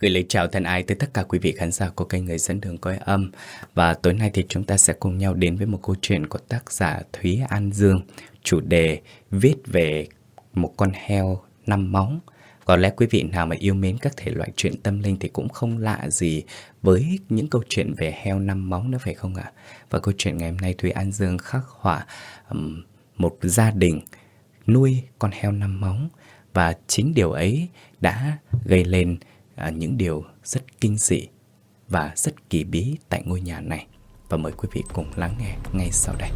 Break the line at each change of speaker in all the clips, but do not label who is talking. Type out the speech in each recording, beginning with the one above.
Gửi lời chào thân ái tới tất cả quý vị khán giả của kênh Người dẫn đường coi âm. Và tối nay thì chúng ta sẽ cùng nhau đến với một câu chuyện của tác giả Thúy An Dương Chủ đề viết về một con heo năm móng. Có lẽ quý vị nào mà yêu mến các thể loại chuyện tâm linh thì cũng không lạ gì với những câu chuyện về heo năm móng nữa phải không ạ? Và câu chuyện ngày hôm nay Thúy An Dương khắc họa um, một gia đình nuôi con heo năm móng. Và chính điều ấy đã gây lên à, những điều rất kinh dị và rất kỳ bí tại ngôi nhà này. Và mời quý vị cùng lắng nghe ngay sau đây.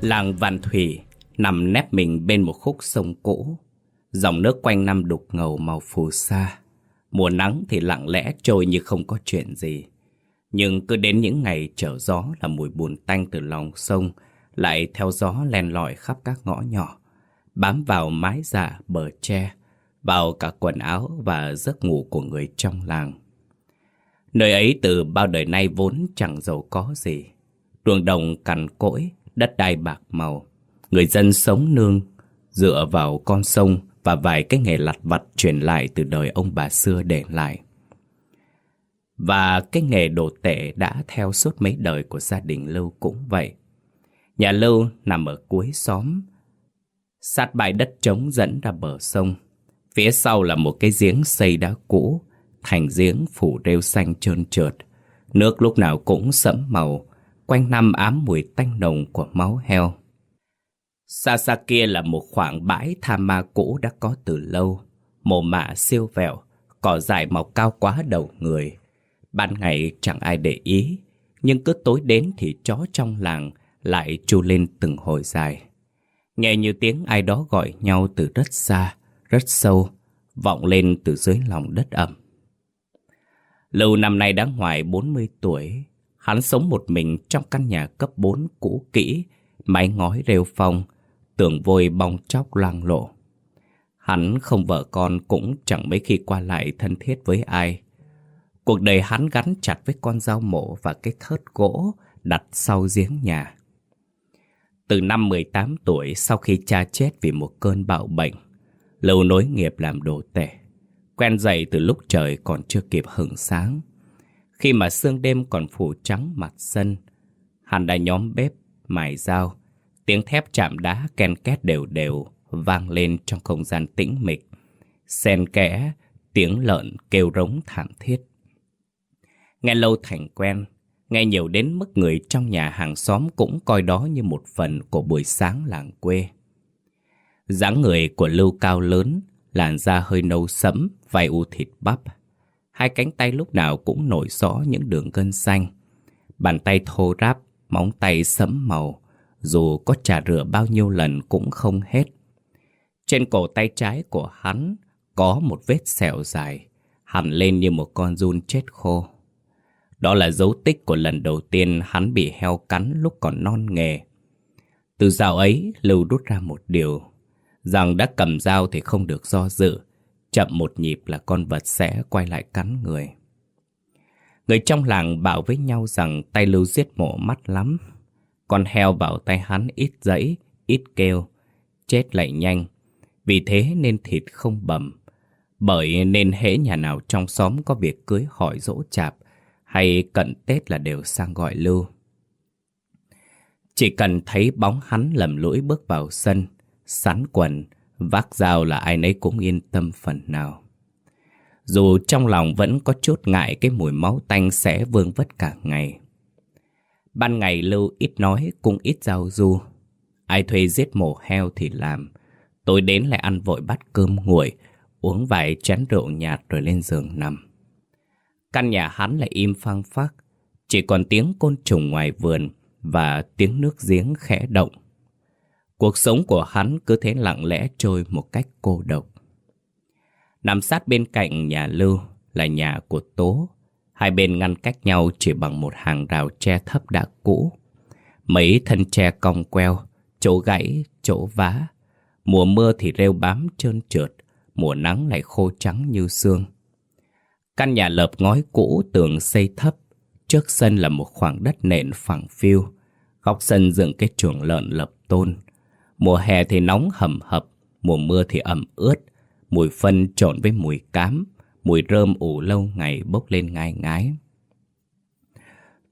Làng Vạn Thủy nằm nép mình bên một khúc sông cũ. Dòng nước quanh năm đục ngầu màu phù sa. Mùa nắng thì lặng lẽ trôi như không có chuyện gì. Nhưng cứ đến những ngày trở gió là mùi buồn tanh từ lòng sông lại theo gió len lỏi khắp các ngõ nhỏ, bám vào mái giả bờ tre, vào cả quần áo và giấc ngủ của người trong làng. Nơi ấy từ bao đời nay vốn chẳng giàu có gì. Ruộng đồng cằn cỗi, đất đai bạc màu. Người dân sống nương, dựa vào con sông và vài cái nghề lặt vặt truyền lại từ đời ông bà xưa để lại. Và cái nghề đồ tể đã theo suốt mấy đời của gia đình Lưu cũng vậy. Nhà Lưu nằm ở cuối xóm, sát bãi đất trống dẫn ra bờ sông. Phía sau là một cái giếng xây đá cũ, thành giếng phủ rêu xanh trơn trượt. Nước lúc nào cũng sẫm màu, quanh năm ám mùi tanh nồng của máu heo. Xa xa kia là một khoảng bãi tham ma cũ đã có từ lâu. Mồ mạ siêu vẹo, cỏ dại mọc cao quá đầu người. Ban ngày chẳng ai để ý, nhưng cứ tối đến thì chó trong làng lại chu lên từng hồi dài. Nghe như tiếng ai đó gọi nhau từ rất xa, rất sâu, vọng lên từ dưới lòng đất ẩm. Lưu năm nay đã ngoài 40 tuổi, hắn sống một mình trong căn nhà cấp 4 cũ kỹ, mái ngói rêu phong, tưởng vôi bong chóc loang lộ. Hắn không vợ con cũng chẳng mấy khi qua lại thân thiết với ai. Cuộc đời hắn gắn chặt với con dao mổ và cái thớt gỗ đặt sau giếng nhà. Từ năm 18 tuổi sau khi cha chết vì một cơn bạo bệnh, Lâu nối nghiệp làm đồ tể. Quen dậy từ lúc trời còn chưa kịp hửng sáng. Khi mà sương đêm còn phủ trắng mặt sân, hắn đã nhóm bếp, mài dao, Tiếng thép chạm đá ken két đều đều vang lên trong không gian tĩnh mịch. Xen kẽ, tiếng lợn kêu rống thảm thiết. Nghe lâu thành quen, nghe nhiều đến mức người trong nhà hàng xóm cũng coi đó như một phần của buổi sáng làng quê. dáng người của Lưu cao lớn, làn da hơi nâu sẫm, vai u thịt bắp. Hai cánh tay lúc nào cũng nổi rõ những đường gân xanh. Bàn tay thô ráp, móng tay sẫm màu, dù có trà rửa bao nhiêu lần cũng không hết. Trên cổ tay trái của hắn có một vết sẹo dài, hẳn lên như một con run chết khô. Đó là dấu tích của lần đầu tiên hắn bị heo cắn lúc còn non nghề. Từ dạo ấy, Lưu rút ra một điều, rằng đã cầm dao thì không được do dự, chậm một nhịp là con vật sẽ quay lại cắn người. Người trong làng bảo với nhau rằng tay Lưu giết mổ mắt lắm, con heo vào tay hắn ít dẫy ít kêu, chết lại nhanh. Vì thế nên thịt không bầm. Bởi nên hễ nhà nào trong xóm có việc cưới hỏi dỗ chạp hay cận Tết là đều sang gọi lưu. Chỉ cần thấy bóng hắn lầm lũi bước vào sân, sắn quần, vác dao là ai nấy cũng yên tâm phần nào. Dù trong lòng vẫn có chút ngại cái mùi máu tanh sẽ vương vất cả ngày. Ban ngày Lưu ít nói cũng ít giao du. Ai thuê giết mổ heo thì làm. Tối đến lại ăn vội bát cơm nguội, uống vài chén rượu nhạt rồi lên giường nằm. Căn nhà hắn lại im phăng phắc, chỉ còn tiếng côn trùng ngoài vườn và tiếng nước giếng khẽ động. Cuộc sống của hắn cứ thế lặng lẽ trôi một cách cô độc. Nằm sát bên cạnh nhà Lưu là nhà của Tố, Hai bên ngăn cách nhau chỉ bằng một hàng rào tre thấp đã cũ. Mấy thân tre cong queo, chỗ gãy, chỗ vá. Mùa mưa thì rêu bám trơn trượt, mùa nắng lại khô trắng như xương. Căn nhà lợp ngói cũ tường xây thấp, trước sân là một khoảng đất nền phẳng phiu. Góc sân dựng cái chuồng lợn lập tôn. Mùa hè thì nóng hầm hập, mùa mưa thì ẩm ướt. Mùi phân trộn với mùi cám, mùi rơm ủ lâu ngày bốc lên ngai ngái.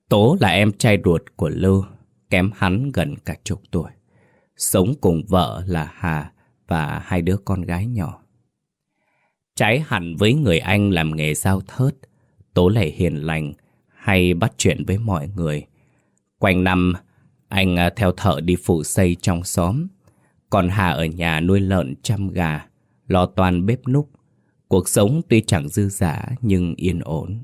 Tố là em trai ruột của Lưu, kém hắn gần cả chục tuổi. Sống cùng vợ là Hà và hai đứa con gái nhỏ. Trái hẳn với người anh làm nghề giao thớt, Tố lại hiền lành, hay bắt chuyện với mọi người. Quanh năm, anh à, theo thợ đi phụ xây trong xóm. Còn Hà ở nhà nuôi lợn chăm gà, lo toàn bếp núc. Cuộc sống tuy chẳng dư giả nhưng yên ổn.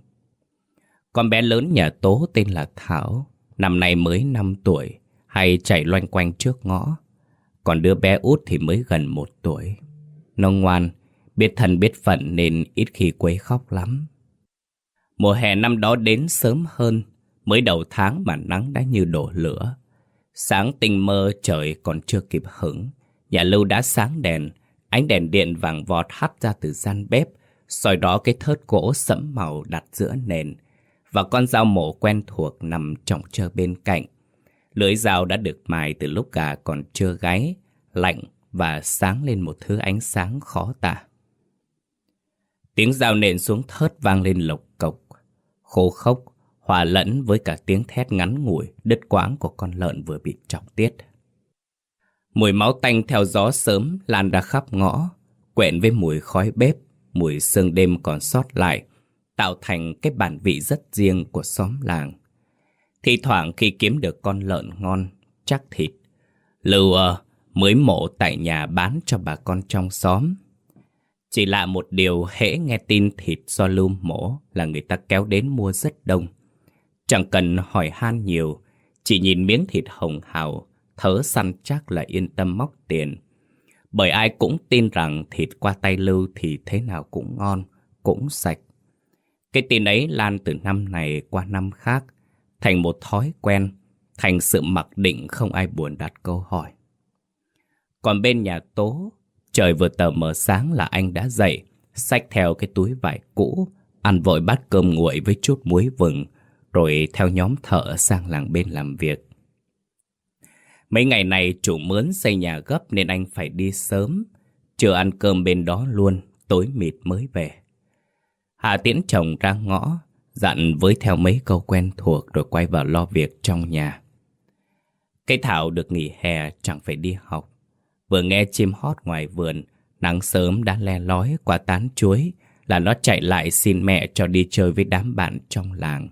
Con bé lớn nhà Tố tên là Thảo, năm nay mới 5 tuổi, hay chạy loanh quanh trước ngõ. Còn đứa bé út thì mới gần một tuổi. Nó ngoan, biết thân biết phận nên ít khi quấy khóc lắm. Mùa hè năm đó đến sớm hơn, mới đầu tháng mà nắng đã như đổ lửa. Sáng tinh mơ trời còn chưa kịp hửng, nhà lưu đã sáng đèn, ánh đèn điện vàng vọt hắt ra từ gian bếp, soi đó cái thớt gỗ sẫm màu đặt giữa nền, và con dao mổ quen thuộc nằm trọng chờ bên cạnh. Lưỡi dao đã được mài từ lúc gà còn chưa gáy, lạnh và sáng lên một thứ ánh sáng khó tả. Tiếng dao nện xuống thớt vang lên lộc cộc, khô khốc, hòa lẫn với cả tiếng thét ngắn ngủi, đứt quãng của con lợn vừa bị chọc tiết. Mùi máu tanh theo gió sớm lan ra khắp ngõ, quẹn với mùi khói bếp, mùi sương đêm còn sót lại, tạo thành cái bản vị rất riêng của xóm làng. Thì thoảng khi kiếm được con lợn ngon, chắc thịt, Lưu ờ, mới mổ tại nhà bán cho bà con trong xóm. Chỉ là một điều hễ nghe tin thịt do Lưu mổ là người ta kéo đến mua rất đông. Chẳng cần hỏi han nhiều, chỉ nhìn miếng thịt hồng hào, thớ săn chắc là yên tâm móc tiền. Bởi ai cũng tin rằng thịt qua tay Lưu thì thế nào cũng ngon, cũng sạch. Cái tin ấy lan từ năm này qua năm khác, thành một thói quen, thành sự mặc định không ai buồn đặt câu hỏi. Còn bên nhà Tố, trời vừa tờ mờ sáng là anh đã dậy, xách theo cái túi vải cũ, ăn vội bát cơm nguội với chút muối vừng, rồi theo nhóm thợ sang làng bên làm việc. Mấy ngày này chủ mướn xây nhà gấp nên anh phải đi sớm, chưa ăn cơm bên đó luôn, tối mịt mới về. Hà tiễn chồng ra ngõ, dặn với theo mấy câu quen thuộc rồi quay vào lo việc trong nhà. Cây Thảo được nghỉ hè chẳng phải đi học. Vừa nghe chim hót ngoài vườn, nắng sớm đã le lói qua tán chuối là nó chạy lại xin mẹ cho đi chơi với đám bạn trong làng.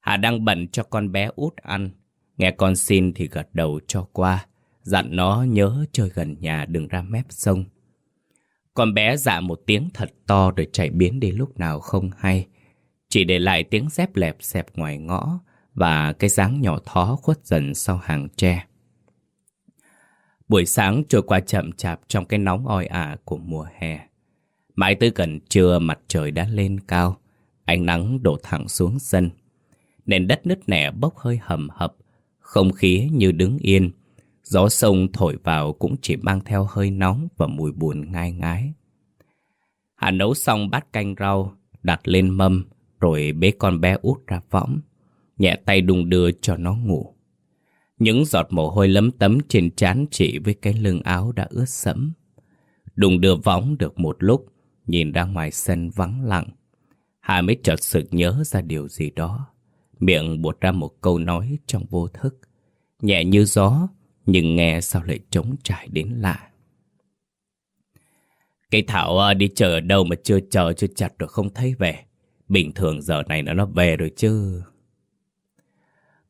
Hà đang bận cho con bé út ăn, nghe con xin thì gật đầu cho qua, dặn nó nhớ chơi gần nhà đừng ra mép sông. Con bé dạ một tiếng thật to rồi chạy biến đi lúc nào không hay. Chỉ để lại tiếng dép lẹp xẹp ngoài ngõ và cái dáng nhỏ thó khuất dần sau hàng tre. Buổi sáng trôi qua chậm chạp trong cái nóng oi ả của mùa hè. Mãi tới gần trưa mặt trời đã lên cao, ánh nắng đổ thẳng xuống sân. Nền đất nứt nẻ bốc hơi hầm hập, không khí như đứng yên, Gió sông thổi vào cũng chỉ mang theo hơi nóng và mùi buồn ngai ngái. Hà nấu xong bát canh rau, đặt lên mâm, rồi bế con bé út ra võng, nhẹ tay đung đưa cho nó ngủ. Những giọt mồ hôi lấm tấm trên trán chị với cái lưng áo đã ướt sẫm. Đùng đưa võng được một lúc, nhìn ra ngoài sân vắng lặng. Hà mới chợt sực nhớ ra điều gì đó. Miệng buột ra một câu nói trong vô thức. Nhẹ như gió, nhưng nghe sao lại trống trải đến lạ. Cây Thảo à, đi chờ ở đâu mà chưa chờ chưa chặt rồi không thấy về. Bình thường giờ này nó nó về rồi chứ.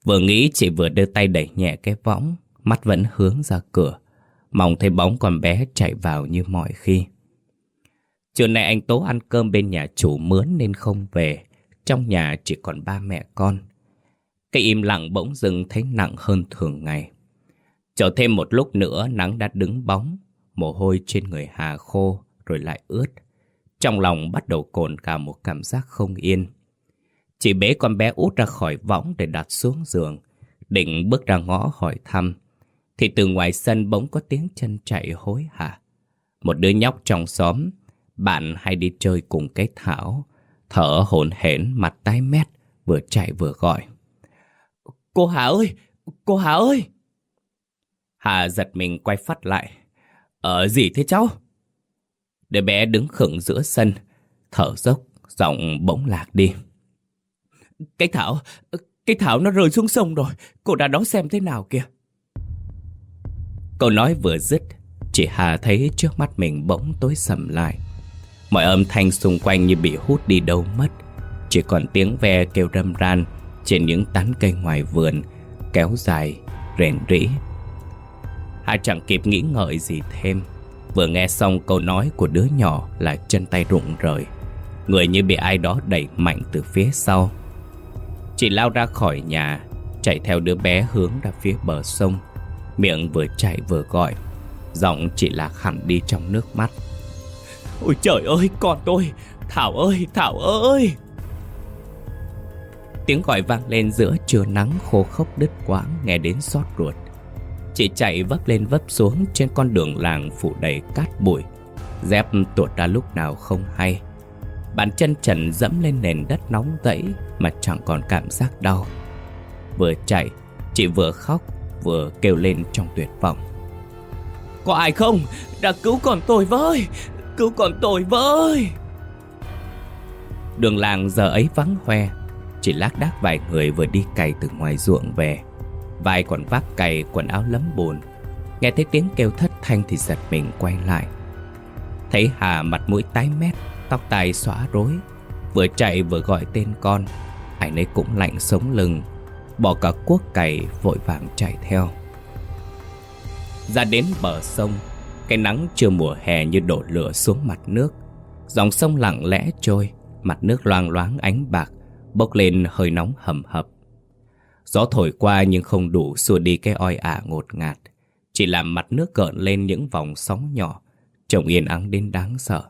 Vừa nghĩ chị vừa đưa tay đẩy nhẹ cái võng, mắt vẫn hướng ra cửa. Mong thấy bóng con bé chạy vào như mọi khi. Chiều nay anh Tố ăn cơm bên nhà chủ mướn nên không về. Trong nhà chỉ còn ba mẹ con. Cái im lặng bỗng dưng thấy nặng hơn thường ngày. Chờ thêm một lúc nữa nắng đã đứng bóng, mồ hôi trên người Hà khô rồi lại ướt. Trong lòng bắt đầu cồn cả một cảm giác không yên. Chị bế con bé út ra khỏi võng để đặt xuống giường, định bước ra ngõ hỏi thăm. Thì từ ngoài sân bỗng có tiếng chân chạy hối hả. Một đứa nhóc trong xóm, bạn hay đi chơi cùng cái thảo, thở hổn hển mặt tái mét, vừa chạy vừa gọi. Cô Hà ơi! Cô Hà ơi! Hà giật mình quay phát lại. Ở gì thế cháu? Đứa bé đứng khựng giữa sân, thở dốc, giọng bỗng lạc đi. Cái Thảo, cái Thảo nó rơi xuống sông rồi, cô đã đón xem thế nào kìa. Câu nói vừa dứt, chị Hà thấy trước mắt mình bỗng tối sầm lại. Mọi âm thanh xung quanh như bị hút đi đâu mất. Chỉ còn tiếng ve kêu râm ran trên những tán cây ngoài vườn, kéo dài, rèn rĩ. Hà chẳng kịp nghĩ ngợi gì thêm. Vừa nghe xong câu nói của đứa nhỏ là chân tay rụng rời. Người như bị ai đó đẩy mạnh từ phía sau. Chị lao ra khỏi nhà, chạy theo đứa bé hướng ra phía bờ sông. Miệng vừa chạy vừa gọi Giọng chị lạc hẳn đi trong nước mắt Ôi trời ơi, con tôi. Thảo ơi Thảo ơi. Tiếng gọi vang lên giữa trưa nắng khô khốc đứt quãng, Nghe đến xót ruột. Chị chạy vấp lên vấp xuống Trên con đường làng phủ đầy cát bụi. Dép tuột ra lúc nào không hay. Bàn chân trần dẫm lên nền đất nóng rẫy Mà chẳng còn cảm giác đau. Vừa chạy, Chị vừa khóc, vừa kêu lên trong tuyệt vọng. Có ai không? Đã cứu con tôi với! Cứu con tôi với! Đường làng giờ ấy vắng hoe, Chỉ lác đác vài người vừa đi cày từ ngoài ruộng về. Vài còn vác cày, quần áo lấm bùn. Nghe thấy tiếng kêu thất thanh thì giật mình quay lại. Thấy Hà mặt mũi tái mét, Tóc tai xóa rối. Vừa chạy vừa gọi tên con, Anh ấy cũng lạnh sống lưng. Bỏ cả cuốc cày vội vàng chạy theo. Ra đến bờ sông cái nắng chưa mùa hè như đổ lửa xuống mặt nước. Dòng sông lặng lẽ trôi Mặt nước loang loáng ánh bạc Bốc lên hơi nóng hầm hập. Gió thổi qua nhưng không đủ xua đi cái oi ả ngột ngạt. Chỉ làm mặt nước gợn lên những vòng sóng nhỏ Trông yên ắng đến đáng sợ.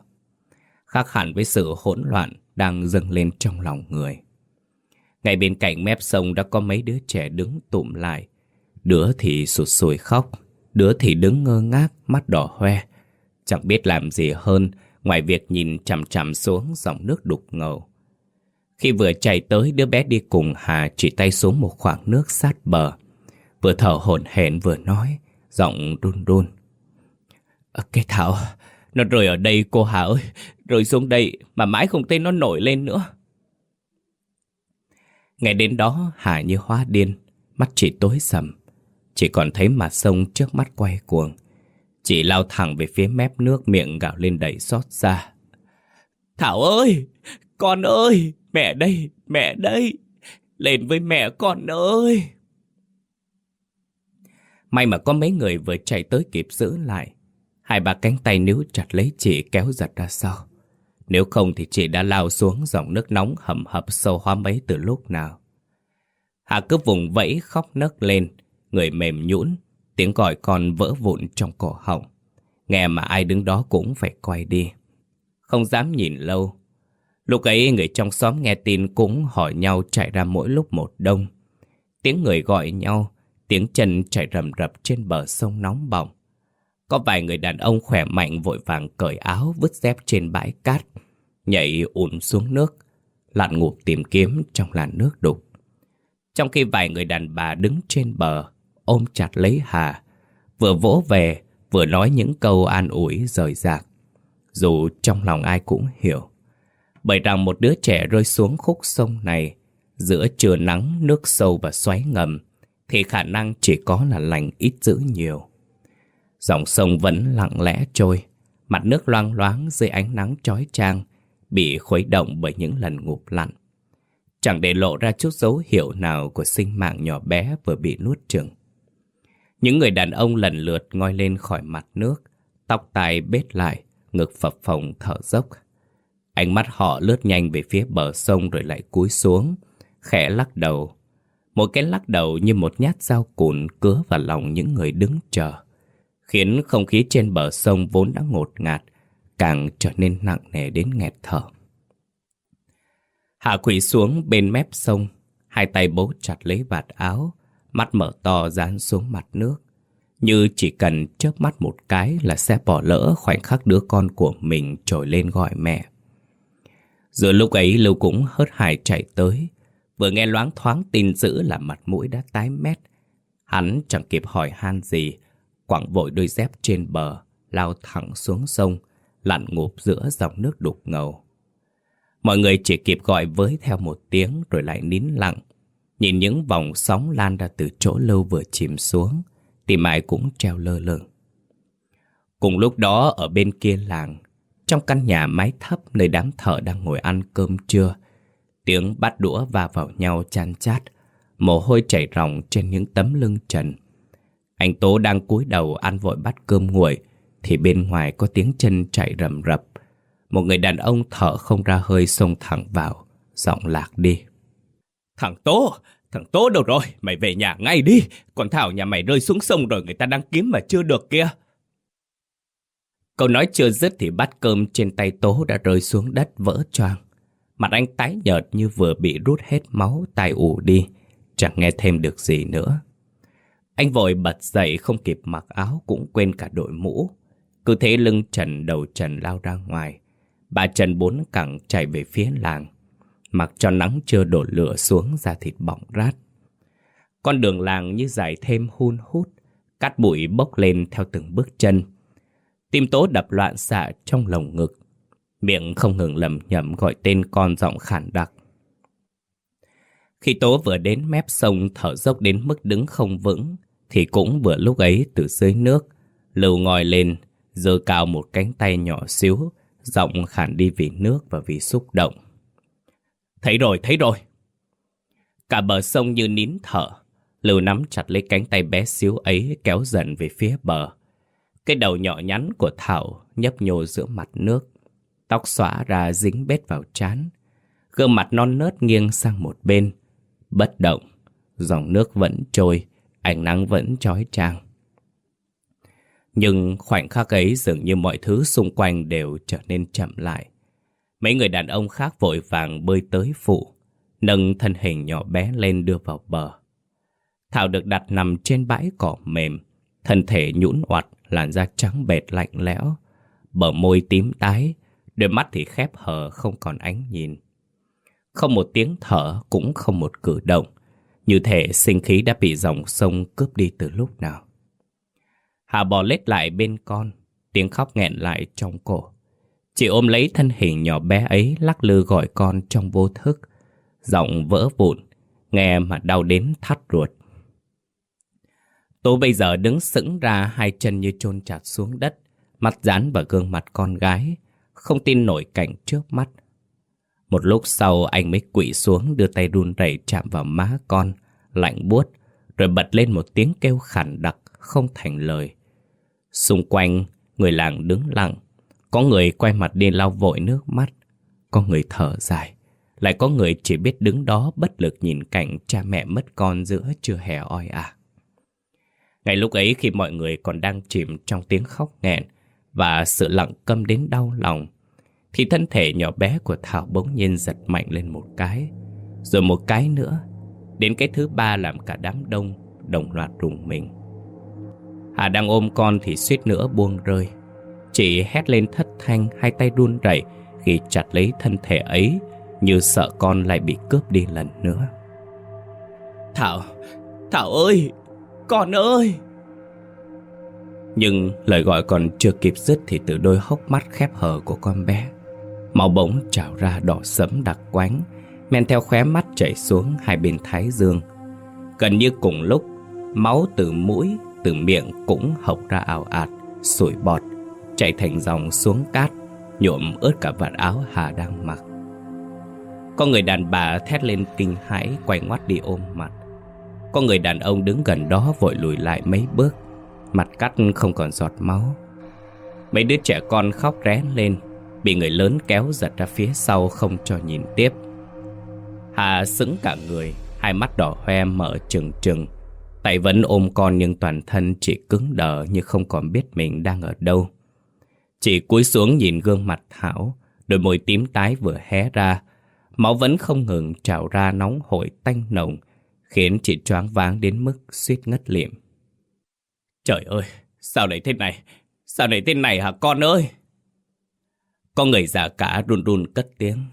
Khác hẳn với sự hỗn loạn đang dâng lên trong lòng người. Ngay bên cạnh mép sông đã có mấy đứa trẻ đứng tụm lại. Đứa thì sụt sùi khóc, đứa thì đứng ngơ ngác, mắt đỏ hoe. Chẳng biết làm gì hơn ngoài việc nhìn chằm chằm xuống dòng nước đục ngầu. Khi vừa chạy tới, đứa bé đi cùng Hà chỉ tay xuống một khoảng nước sát bờ. Vừa thở hổn hển vừa nói, giọng run run. Ờ, cái Thảo, nó rơi ở đây cô Hà ơi, rơi xuống đây mà mãi không thấy nó nổi lên nữa. Ngày đến đó Hà như hóa điên Mắt chỉ tối sầm chỉ còn thấy mặt sông trước mắt quay cuồng. Chị lao thẳng về phía mép nước Miệng gạo lên đầy xót xa. Thảo ơi! Con ơi! Mẹ đây! Mẹ đây! Lên với mẹ con ơi! May mà có mấy người vừa chạy tới kịp giữ lại. Hai ba cánh tay níu chặt lấy chị kéo giật ra sau. Nếu không thì chị đã lao xuống dòng nước nóng hầm hập sâu hoa mấy từ lúc nào. Hà cứ vùng vẫy khóc nấc lên, người mềm nhũn, tiếng gọi con vỡ vụn trong cổ họng. Nghe mà ai đứng đó cũng phải quay đi. Không dám nhìn lâu. Lúc ấy người trong xóm nghe tin cũng hỏi nhau chạy ra mỗi lúc một đông. Tiếng người gọi nhau, tiếng chân chạy rầm rập trên bờ sông nóng bỏng. Có vài người đàn ông khỏe mạnh vội vàng cởi áo vứt dép trên bãi cát, nhảy ùn xuống nước, lặn ngụp tìm kiếm trong làn nước đục. Trong khi vài người đàn bà đứng trên bờ, ôm chặt lấy Hà, vừa vỗ về, vừa nói những câu an ủi rời rạc. Dù trong lòng ai cũng hiểu. Bởi rằng một đứa trẻ rơi xuống khúc sông này, giữa trưa nắng, nước sâu và xoáy ngầm, thì khả năng chỉ có là lành ít dữ nhiều. Dòng sông vẫn lặng lẽ trôi, mặt nước loang loáng dưới ánh nắng chói chang, bị khuấy động bởi những lần ngụp lặn. Chẳng để lộ ra chút dấu hiệu nào của sinh mạng nhỏ bé vừa bị nuốt chửng. Những người đàn ông lần lượt ngoi lên khỏi mặt nước, tóc tai bết lại, ngực phập phồng thở dốc. Ánh mắt họ lướt nhanh về phía bờ sông rồi lại cúi xuống, khẽ lắc đầu. Một cái lắc đầu như một nhát dao cùn cứa vào lòng những người đứng chờ khiến không khí trên bờ sông vốn đã ngột ngạt, càng trở nên nặng nề đến nghẹt thở. Hạ quỷ xuống bên mép sông, hai tay bố chặt lấy vạt áo, mắt mở to dán xuống mặt nước. Như chỉ cần chớp mắt một cái là sẽ bỏ lỡ khoảnh khắc đứa con của mình trồi lên gọi mẹ. Giữa lúc ấy Lưu cũng hớt hải chạy tới, Vừa nghe loáng thoáng tin dữ là mặt mũi đã tái mét. Hắn chẳng kịp hỏi han gì, quẳng vội đôi dép trên bờ, lao thẳng xuống sông, lặn ngụp giữa dòng nước đục ngầu. Mọi người chỉ kịp gọi với theo một tiếng rồi lại nín lặng, nhìn những vòng sóng lan ra từ chỗ lâu vừa chìm xuống, thì ai cũng treo lơ lửng. Cùng lúc đó ở bên kia làng, trong căn nhà mái thấp nơi đám thợ đang ngồi ăn cơm trưa, tiếng bát đũa va vào nhau chan chát, mồ hôi chảy ròng trên những tấm lưng trần. Anh Tố đang cúi đầu ăn vội bát cơm nguội, thì bên ngoài có tiếng chân chạy rầm rập. Một người đàn ông thở không ra hơi xông thẳng vào, giọng lạc đi. Thằng Tố, thằng Tố đâu rồi? Mày về nhà ngay đi. Còn Thảo nhà mày rơi xuống sông rồi người ta đang kiếm mà chưa được kia. Câu nói chưa dứt thì bát cơm trên tay Tố đã rơi xuống đất vỡ choang. Mặt anh tái nhợt như vừa bị rút hết máu tai ù đi, chẳng nghe thêm được gì nữa. Anh vội bật dậy không kịp mặc áo cũng quên cả đội mũ. Cứ thế lưng trần đầu trần lao ra ngoài. Bà Trần bốn cẳng chạy về phía làng. Mặc cho nắng chưa đổ lửa xuống ra thịt bỏng rát. Con đường làng như dài thêm hun hút, cát bụi bốc lên theo từng bước chân. Tim tố đập loạn xạ trong lồng ngực. Miệng không ngừng lầm nhầm gọi tên con giọng khản đặc. Khi Tố vừa đến mép sông thở dốc đến mức đứng không vững, thì cũng vừa lúc ấy từ dưới nước, Lưu ngồi lên, giơ cao một cánh tay nhỏ xíu, giọng khản đi vì nước và vì xúc động. Thấy rồi, thấy rồi. Cả bờ sông như nín thở, Lưu nắm chặt lấy cánh tay bé xíu ấy kéo dần về phía bờ. Cái đầu nhỏ nhắn của Thảo nhấp nhô giữa mặt nước. Tóc xõa ra dính bết vào trán. Gương mặt non nớt nghiêng sang một bên. Bất động, dòng nước vẫn trôi, ánh nắng vẫn trói trang. Nhưng khoảnh khắc ấy dường như mọi thứ xung quanh đều trở nên chậm lại. Mấy người đàn ông khác vội vàng bơi tới phụ, nâng thân hình nhỏ bé lên đưa vào bờ. Thảo được đặt nằm trên bãi cỏ mềm, thân thể nhũn oặt, làn da trắng bệt lạnh lẽo, bờ môi tím tái, đôi mắt thì khép hờ không còn ánh nhìn. Không một tiếng thở cũng không một cử động, như thể sinh khí đã bị dòng sông cướp đi từ lúc nào. Hà bò lết lại bên con, tiếng khóc nghẹn lại trong cổ. Chị ôm lấy thân hình nhỏ bé ấy lắc lư gọi con trong vô thức. Giọng vỡ vụn, nghe mà đau đến thắt ruột. Tú bây giờ đứng sững ra hai chân như chôn chặt xuống đất, mắt dán vào gương mặt con gái, không tin nổi cảnh trước mắt. Một lúc sau anh mới quỵ xuống đưa tay run rẩy chạm vào má con, lạnh buốt, rồi bật lên một tiếng kêu khản đặc không thành lời. Xung quanh, người làng đứng lặng, có người quay mặt đi lau vội nước mắt, có người thở dài, lại có người chỉ biết đứng đó bất lực nhìn cảnh cha mẹ mất con giữa trưa hè oi ả. Ngay lúc ấy khi mọi người còn đang chìm trong tiếng khóc nghẹn và sự lặng câm đến đau lòng, thì thân thể nhỏ bé của Thảo bỗng nhiên giật mạnh lên một cái, rồi một cái nữa, đến cái thứ ba làm cả đám đông đồng loạt rùng mình. Hà đang ôm con thì suýt nữa buông rơi. Chị hét lên thất thanh, hai tay run rẩy khi chặt lấy thân thể ấy như sợ con lại bị cướp đi lần nữa. Thảo, Thảo ơi, con ơi! Nhưng lời gọi còn chưa kịp dứt thì từ đôi hốc mắt khép hờ của con bé. Máu bỗng trào ra đỏ sẫm đặc quánh, men theo khóe mắt chảy xuống hai bên thái dương. Gần như cùng lúc, máu từ mũi, từ miệng cũng hộc ra ảo ạt, sủi bọt, chảy thành dòng xuống cát, nhuộm ướt cả vạt áo Hà đang mặc. Có người đàn bà thét lên kinh hãi quay ngoắt đi ôm mặt. Có người đàn ông đứng gần đó vội lùi lại mấy bước, mặt cắt không còn giọt máu. Mấy đứa trẻ con khóc ré lên, bị người lớn kéo giật ra phía sau không cho nhìn tiếp. Hà sững cả người, hai mắt đỏ hoe mở trừng trừng. Tay vẫn ôm con nhưng toàn thân chỉ cứng đờ như không còn biết mình đang ở đâu. Chị cúi xuống nhìn gương mặt Thảo, đôi môi tím tái vừa hé ra. Máu vẫn không ngừng trào ra nóng hổi tanh nồng, khiến chị choáng váng đến mức suýt ngất liệm. Trời ơi, sao lại thế này? Sao lại thế này hả con ơi? Có người già cả run run cất tiếng.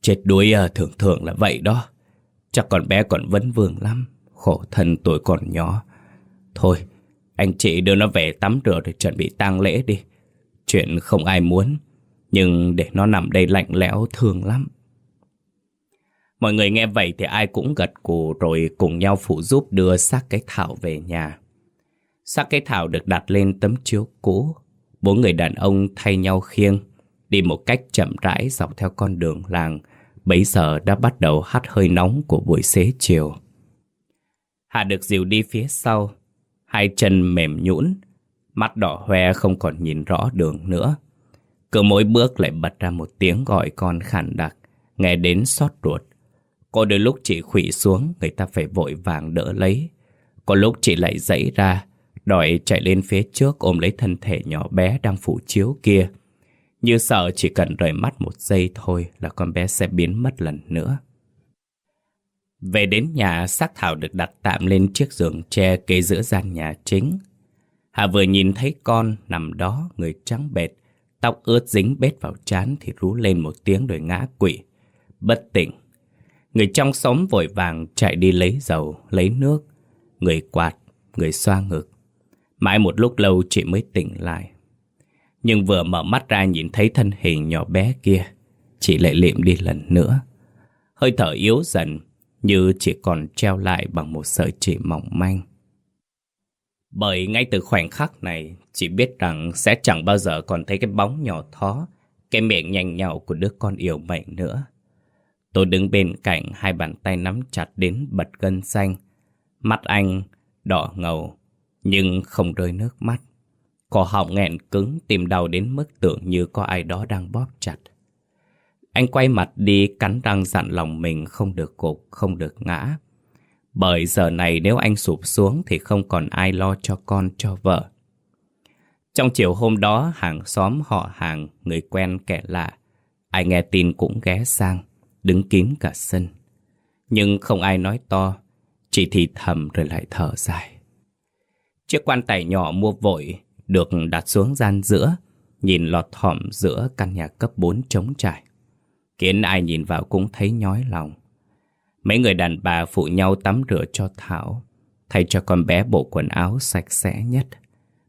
Chết đuối à, thường thường là vậy đó. Chắc con bé còn vấn vương lắm. Khổ thân tuổi còn nhỏ. Thôi, anh chị đưa nó về tắm rửa rồi chuẩn bị tang lễ đi. Chuyện không ai muốn. Nhưng để nó nằm đây lạnh lẽo thương lắm. Mọi người nghe vậy thì ai cũng gật cù rồi cùng nhau phụ giúp đưa xác cái thảo về nhà. Xác cái thảo được đặt lên tấm chiếu cũ. Bốn người đàn ông thay nhau khiêng, đi một cách chậm rãi dọc theo con đường làng. Bấy giờ đã bắt đầu hắt hơi nóng của buổi xế chiều. Hà được dìu đi phía sau, hai chân mềm nhũn, mắt đỏ hoe không còn nhìn rõ đường nữa. Cứ mỗi bước lại bật ra một tiếng gọi con khản đặc, nghe đến xót ruột. Có đôi lúc chị khủy xuống, người ta phải vội vàng đỡ lấy. Có lúc chị lại dãy ra, đòi chạy lên phía trước ôm lấy thân thể nhỏ bé đang phủ chiếu kia. Như sợ chỉ cần rời mắt một giây thôi là con bé sẽ biến mất lần nữa. Về đến nhà, xác thảo được đặt tạm lên chiếc giường tre kế giữa gian nhà chính. Hà vừa nhìn thấy con nằm đó, người trắng bệt, tóc ướt dính bết vào trán thì rú lên một tiếng rồi ngã quỵ, bất tỉnh. Người trong xóm vội vàng chạy đi lấy dầu, lấy nước, người quạt, người xoa ngực. Mãi một lúc lâu chị mới tỉnh lại. Nhưng vừa mở mắt ra nhìn thấy thân hình nhỏ bé kia, chị lại liệm đi lần nữa. Hơi thở yếu dần, như chỉ còn treo lại bằng một sợi chỉ mỏng manh. Bởi ngay từ khoảnh khắc này, chị biết rằng sẽ chẳng bao giờ còn thấy cái bóng nhỏ thó, cái miệng nhanh nhạo của đứa con yêu mệnh nữa. Tôi đứng bên cạnh hai bàn tay nắm chặt đến bật gân xanh. Mắt anh đỏ ngầu, nhưng không rơi nước mắt. Cổ họng nghẹn cứng, tìm đau đến mức tưởng như có ai đó đang bóp chặt. Anh quay mặt đi cắn răng dặn lòng mình không được cục, không được ngã. Bởi giờ này nếu anh sụp xuống thì không còn ai lo cho con, cho vợ. Trong chiều hôm đó, hàng xóm họ hàng, người quen kẻ lạ, ai nghe tin cũng ghé sang, đứng kín cả sân. Nhưng không ai nói to, chỉ thì thầm rồi lại thở dài. Chiếc quan tài nhỏ mua vội, được đặt xuống gian giữa, nhìn lọt thỏm giữa căn nhà cấp 4 trống trải. Khiến ai nhìn vào cũng thấy nhói lòng. Mấy người đàn bà phụ nhau tắm rửa cho Thảo, thay cho con bé bộ quần áo sạch sẽ nhất.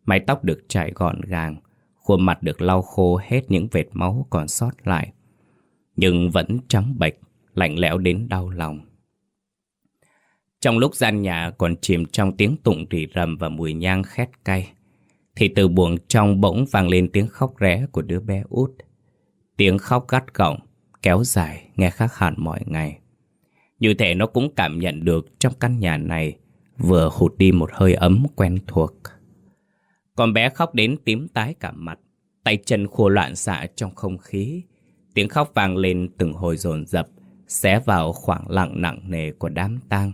Mái tóc được trải gọn gàng, khuôn mặt được lau khô hết những vệt máu còn sót lại. Nhưng vẫn trắng bệch, lạnh lẽo đến đau lòng. Trong lúc gian nhà còn chìm trong tiếng tụng rỉ rầm và mùi nhang khét cay, thì từ buồng trong bỗng vang lên tiếng khóc ré của đứa bé út. Tiếng khóc gắt gỏng, kéo dài, nghe khác hẳn mọi ngày. Như thể nó cũng cảm nhận được trong căn nhà này vừa hụt đi một hơi ấm quen thuộc. Con bé khóc đến tím tái cả mặt, tay chân khua loạn xạ trong không khí. Tiếng khóc vang lên từng hồi dồn dập, xé vào khoảng lặng nặng nề của đám tang.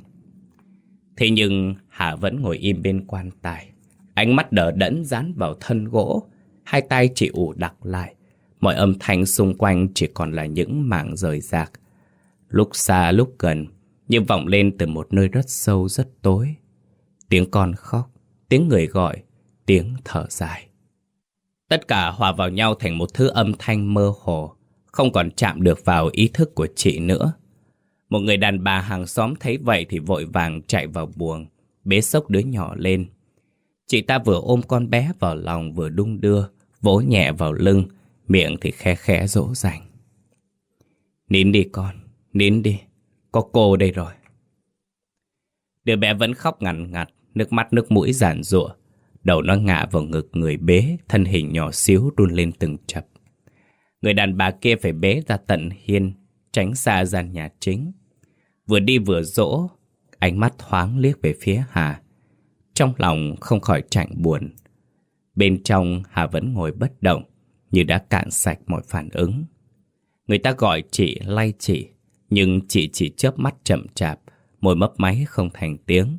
Thế nhưng Hà vẫn ngồi im bên quan tài. Ánh mắt đờ đẫn dán vào thân gỗ, hai tay chỉ ủ đặc lại. Mọi âm thanh xung quanh chỉ còn là những mảng rời rạc. Lúc xa lúc gần, nhưng vọng lên từ một nơi rất sâu rất tối. Tiếng con khóc, tiếng người gọi, tiếng thở dài. Tất cả hòa vào nhau thành một thứ âm thanh mơ hồ, không còn chạm được vào ý thức của chị nữa. Một người đàn bà hàng xóm thấy vậy thì vội vàng chạy vào buồng, bế sốc đứa nhỏ lên. Chị ta vừa ôm con bé vào lòng vừa đung đưa, vỗ nhẹ vào lưng, miệng thì khe khẽ dỗ dành. Nín đi con, nín đi, có cô đây rồi. Đứa bé vẫn khóc ngằn ngặt, nước mắt nước mũi giản rụa. Đầu nó ngã vào ngực người bế, thân hình nhỏ xíu run lên từng chập. Người đàn bà kia phải bế ra tận hiên, tránh xa gian nhà chính. Vừa đi vừa dỗ, ánh mắt thoáng liếc về phía Hà. Trong lòng không khỏi chạnh buồn. Bên trong Hà vẫn ngồi bất động, như đã cạn sạch mọi phản ứng. Người ta gọi chị lay chị, nhưng chị chỉ chớp mắt chậm chạp, môi mấp máy không thành tiếng.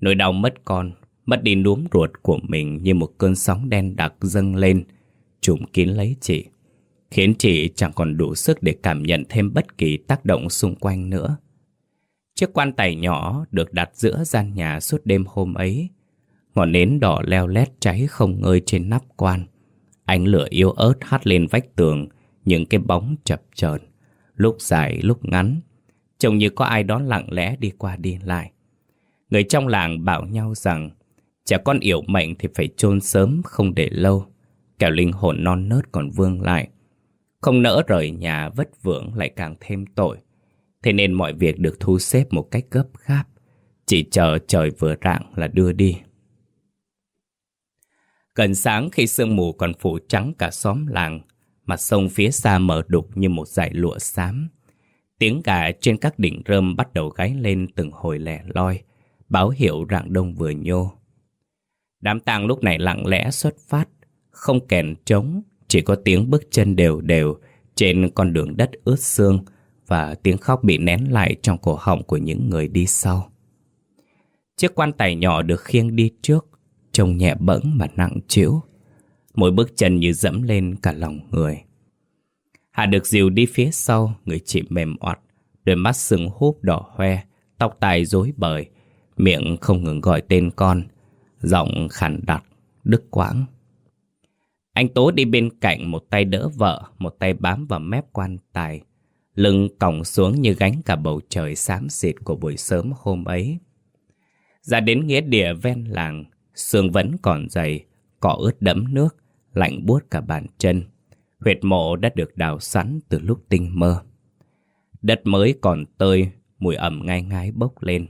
Nỗi đau mất con, mất đi núm ruột của mình như một cơn sóng đen đặc dâng lên, trùm kín lấy chị khiến chị chẳng còn đủ sức để cảm nhận thêm bất kỳ tác động xung quanh nữa. Chiếc quan tài nhỏ được đặt giữa gian nhà suốt đêm hôm ấy. Ngọn nến đỏ leo lét cháy không ngơi trên nắp quan. Ánh lửa yếu ớt hắt lên vách tường, những cái bóng chập chờn lúc dài lúc ngắn, trông như có ai đó lặng lẽ đi qua đi lại. Người trong làng bảo nhau rằng Trẻ con yểu mệnh thì phải chôn sớm không để lâu. Kẻo linh hồn non nớt còn vương lại. Không nỡ rời nhà vất vưởng lại càng thêm tội. Thế nên mọi việc được thu xếp một cách gấp gáp. Chỉ chờ trời vừa rạng là đưa đi. Gần sáng khi sương mù còn phủ trắng cả xóm làng Mặt sông phía xa mở đục như một dải lụa xám Tiếng gà trên các đỉnh rơm bắt đầu gáy lên từng hồi lẻ loi báo hiệu rạng đông vừa nhô. Đám tang lúc này lặng lẽ xuất phát, không kèn trống, chỉ có tiếng bước chân đều đều trên con đường đất ướt sương và tiếng khóc bị nén lại trong cổ họng của những người đi sau. Chiếc quan tài nhỏ được khiêng đi trước, trông nhẹ bẫng mà nặng trĩu. Mỗi bước chân như dẫm lên cả lòng người. Hà được dìu đi phía sau, người chị mềm oặt, đôi mắt sưng húp đỏ hoe, tóc tai rối bời, Miệng không ngừng gọi tên con Giọng khản đặc, đứt quãng Anh Tố đi bên cạnh một tay đỡ vợ Một tay bám vào mép quan tài Lưng còng xuống như gánh cả bầu trời xám xịt của buổi sớm hôm ấy Ra đến nghĩa địa ven làng Sương vẫn còn dày Cỏ ướt đẫm nước Lạnh buốt cả bàn chân Huyệt mộ đã được đào sẵn từ lúc tinh mơ Đất mới còn tơi Mùi ẩm ngai ngái bốc lên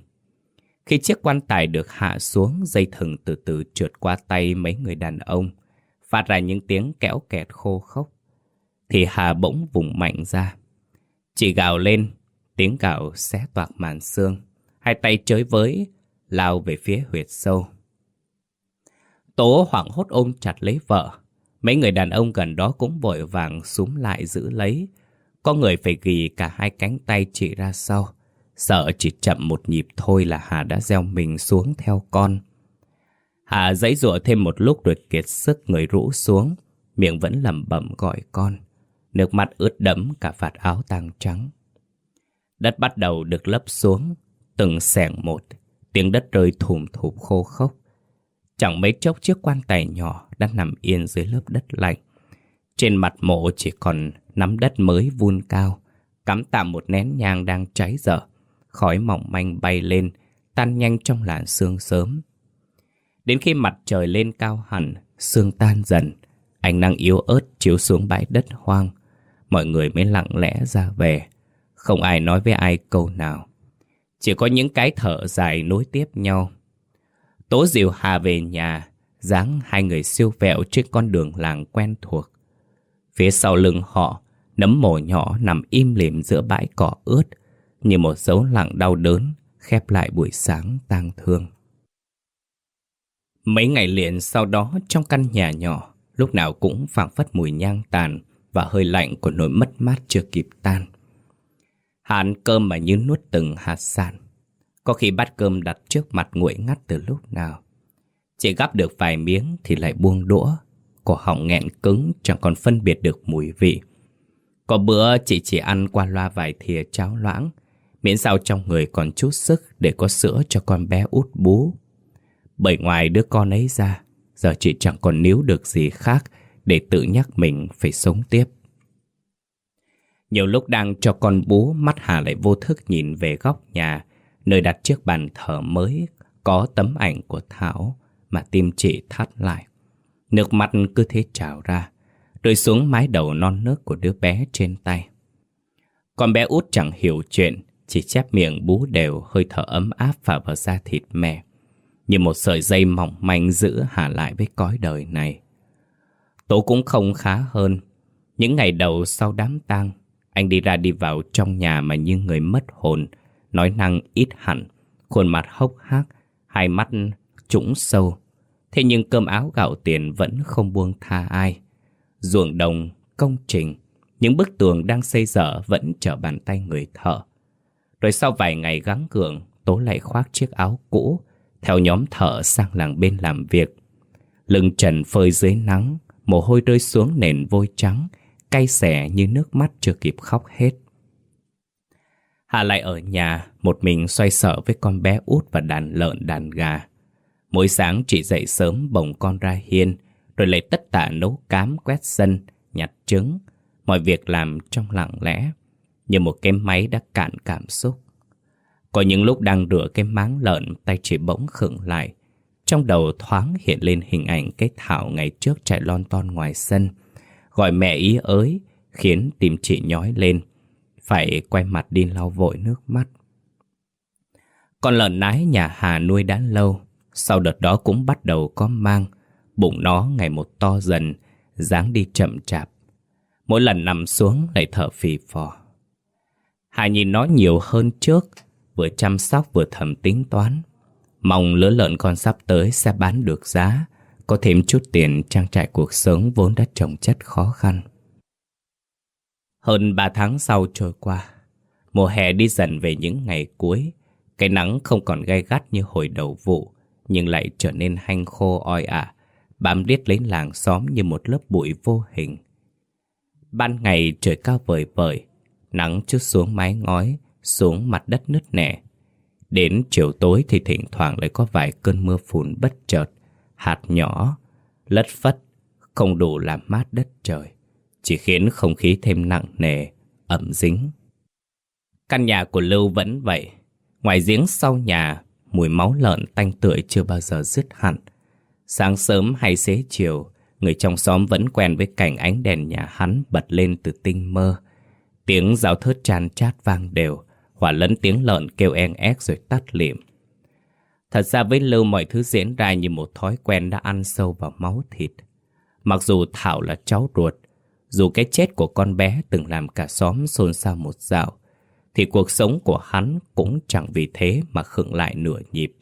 khi chiếc quan tài được hạ xuống, dây thừng từ từ trượt qua tay mấy người đàn ông, phát ra những tiếng kéo kẹt khô khốc. Thì Hà bỗng vùng mạnh ra. Chị gào lên, tiếng gào xé toạc màn xương. Hai tay chới với, lao về phía huyệt sâu. Tố hoảng hốt ôm chặt lấy vợ. Mấy người đàn ông gần đó cũng vội vàng súng lại giữ lấy. Có người phải ghi cả hai cánh tay chị ra sau Sợ chỉ chậm một nhịp thôi là Hà đã gieo mình xuống theo con. Hà giãy giụa thêm một lúc rồi kiệt sức người rũ xuống, miệng vẫn lẩm bẩm gọi con. Nước mắt ướt đẫm cả vạt áo tang trắng. Đất bắt đầu được lấp xuống, từng sẻng một, tiếng đất rơi thùm thụp khô khốc. Chẳng mấy chốc chiếc quan tài nhỏ đã nằm yên dưới lớp đất lạnh. Trên mặt mộ chỉ còn nắm đất mới vun cao, cắm tạm một nén nhang đang cháy dở. Khói mỏng manh bay lên, tan nhanh trong làn sương sớm. Đến khi mặt trời lên cao hẳn, sương tan dần, ánh nắng yếu ớt chiếu xuống bãi đất hoang. Mọi người mới lặng lẽ ra về, không ai nói với ai câu nào. Chỉ có những cái thở dài nối tiếp nhau. Tố Diệu Hà về nhà, dáng hai người siêu vẹo trên con đường làng quen thuộc. Phía sau lưng họ, nấm mồ nhỏ nằm im lìm giữa bãi cỏ ướt, như một dấu lặng đau đớn khép lại buổi sáng tang thương. Mấy ngày liền sau đó trong căn nhà nhỏ lúc nào cũng phảng phất mùi nhang tàn và hơi lạnh của nỗi mất mát chưa kịp tan. Hà cơm mà như nuốt từng hạt sạn. Có khi bát cơm đặt trước mặt nguội ngắt từ lúc nào. Chỉ gắp được vài miếng thì lại buông đũa. Cổ họng nghẹn cứng chẳng còn phân biệt được mùi vị. Có bữa chị chỉ ăn qua loa vài thìa cháo loãng miễn sao trong người còn chút sức để có sữa cho con bé út bú. Bởi ngoài đứa con ấy ra, giờ chị chẳng còn níu được gì khác để tự nhắc mình phải sống tiếp. Nhiều lúc đang cho con bú, mắt Hà lại vô thức nhìn về góc nhà, nơi đặt chiếc bàn thờ mới có tấm ảnh của Thảo mà tim chị thắt lại. Nước mắt cứ thế trào ra, rơi xuống mái đầu non nước của đứa bé trên tay. Con bé út chẳng hiểu chuyện, chỉ chép miệng bú đều hơi thở ấm áp phả vào da thịt mẹ Như một sợi dây mỏng manh giữ Hà lại với cõi đời này Tố cũng không khá hơn Những ngày đầu sau đám tang Anh đi ra đi vào trong nhà mà như người mất hồn Nói năng ít hẳn Khuôn mặt hốc hác Hai mắt trũng sâu Thế nhưng cơm áo gạo tiền vẫn không buông tha ai Ruộng đồng, công trình Những bức tường đang xây dở vẫn trở bàn tay người thợ rồi sau vài ngày gắng gượng, Tố lại khoác chiếc áo cũ, theo nhóm thợ sang làng bên làm việc. Lưng trần phơi dưới nắng, mồ hôi rơi xuống nền vôi trắng, cay xẻ như nước mắt chưa kịp khóc hết. Hà lại ở nhà, một mình xoay sở với con bé út và đàn lợn đàn gà. Mỗi sáng chị dậy sớm bồng con ra hiên, rồi lấy tất tả nấu cám quét sân, nhặt trứng, mọi việc làm trong lặng lẽ. Như một cái máy đã cạn cảm xúc. Có những lúc đang rửa cái máng lợn Tay chị bỗng khựng lại. Trong đầu thoáng hiện lên hình ảnh Cái Thảo ngày trước chạy lon ton ngoài sân. Gọi mẹ ý ới Khiến tim chị nhói lên. Phải quay mặt đi lau vội nước mắt. Con lợn nái nhà Hà nuôi đã lâu sau đợt đó cũng bắt đầu có mang, Bụng nó ngày một to dần, dáng đi chậm chạp. Mỗi lần nằm xuống lại thở phì phò. Hà nhìn nó nhiều hơn trước, Vừa chăm sóc vừa thầm tính toán. Mong lứa lợn con sắp tới sẽ bán được giá, Có thêm chút tiền trang trải cuộc sống vốn đã trồng chất khó khăn. Hơn 3 tháng sau trôi qua, Mùa hè đi dần về những ngày cuối, Cái nắng không còn gay gắt như hồi đầu vụ. Nhưng lại trở nên hanh khô oi ả. Bám riết lấy làng xóm như một lớp bụi vô hình. Ban ngày trời cao vời vời, Nắng chút xuống mái ngói, Xuống mặt đất nứt nẻ. Đến chiều tối thì thỉnh thoảng lại có vài cơn mưa phùn bất chợt, Hạt nhỏ, Lất phất, Không đủ làm mát đất trời, Chỉ khiến không khí thêm nặng nề, Ẩm dính. Căn nhà của Lưu vẫn vậy. Ngoài giếng sau nhà Mùi máu lợn tanh tưởi chưa bao giờ dứt hẳn. Sáng sớm hay xế chiều, Người trong xóm vẫn quen với cảnh ánh đèn nhà hắn bật lên từ tinh mơ. Tiếng giáo thớt tràn chát vang đều Hòa lẫn tiếng lợn kêu en ép rồi tắt liệm Thật ra với Lưu mọi thứ diễn ra như một thói quen đã ăn sâu vào máu thịt. Mặc dù Thảo là cháu ruột, Dù cái chết của con bé từng làm cả xóm xôn xao một dạo thì cuộc sống của hắn cũng chẳng vì thế mà khựng lại nửa nhịp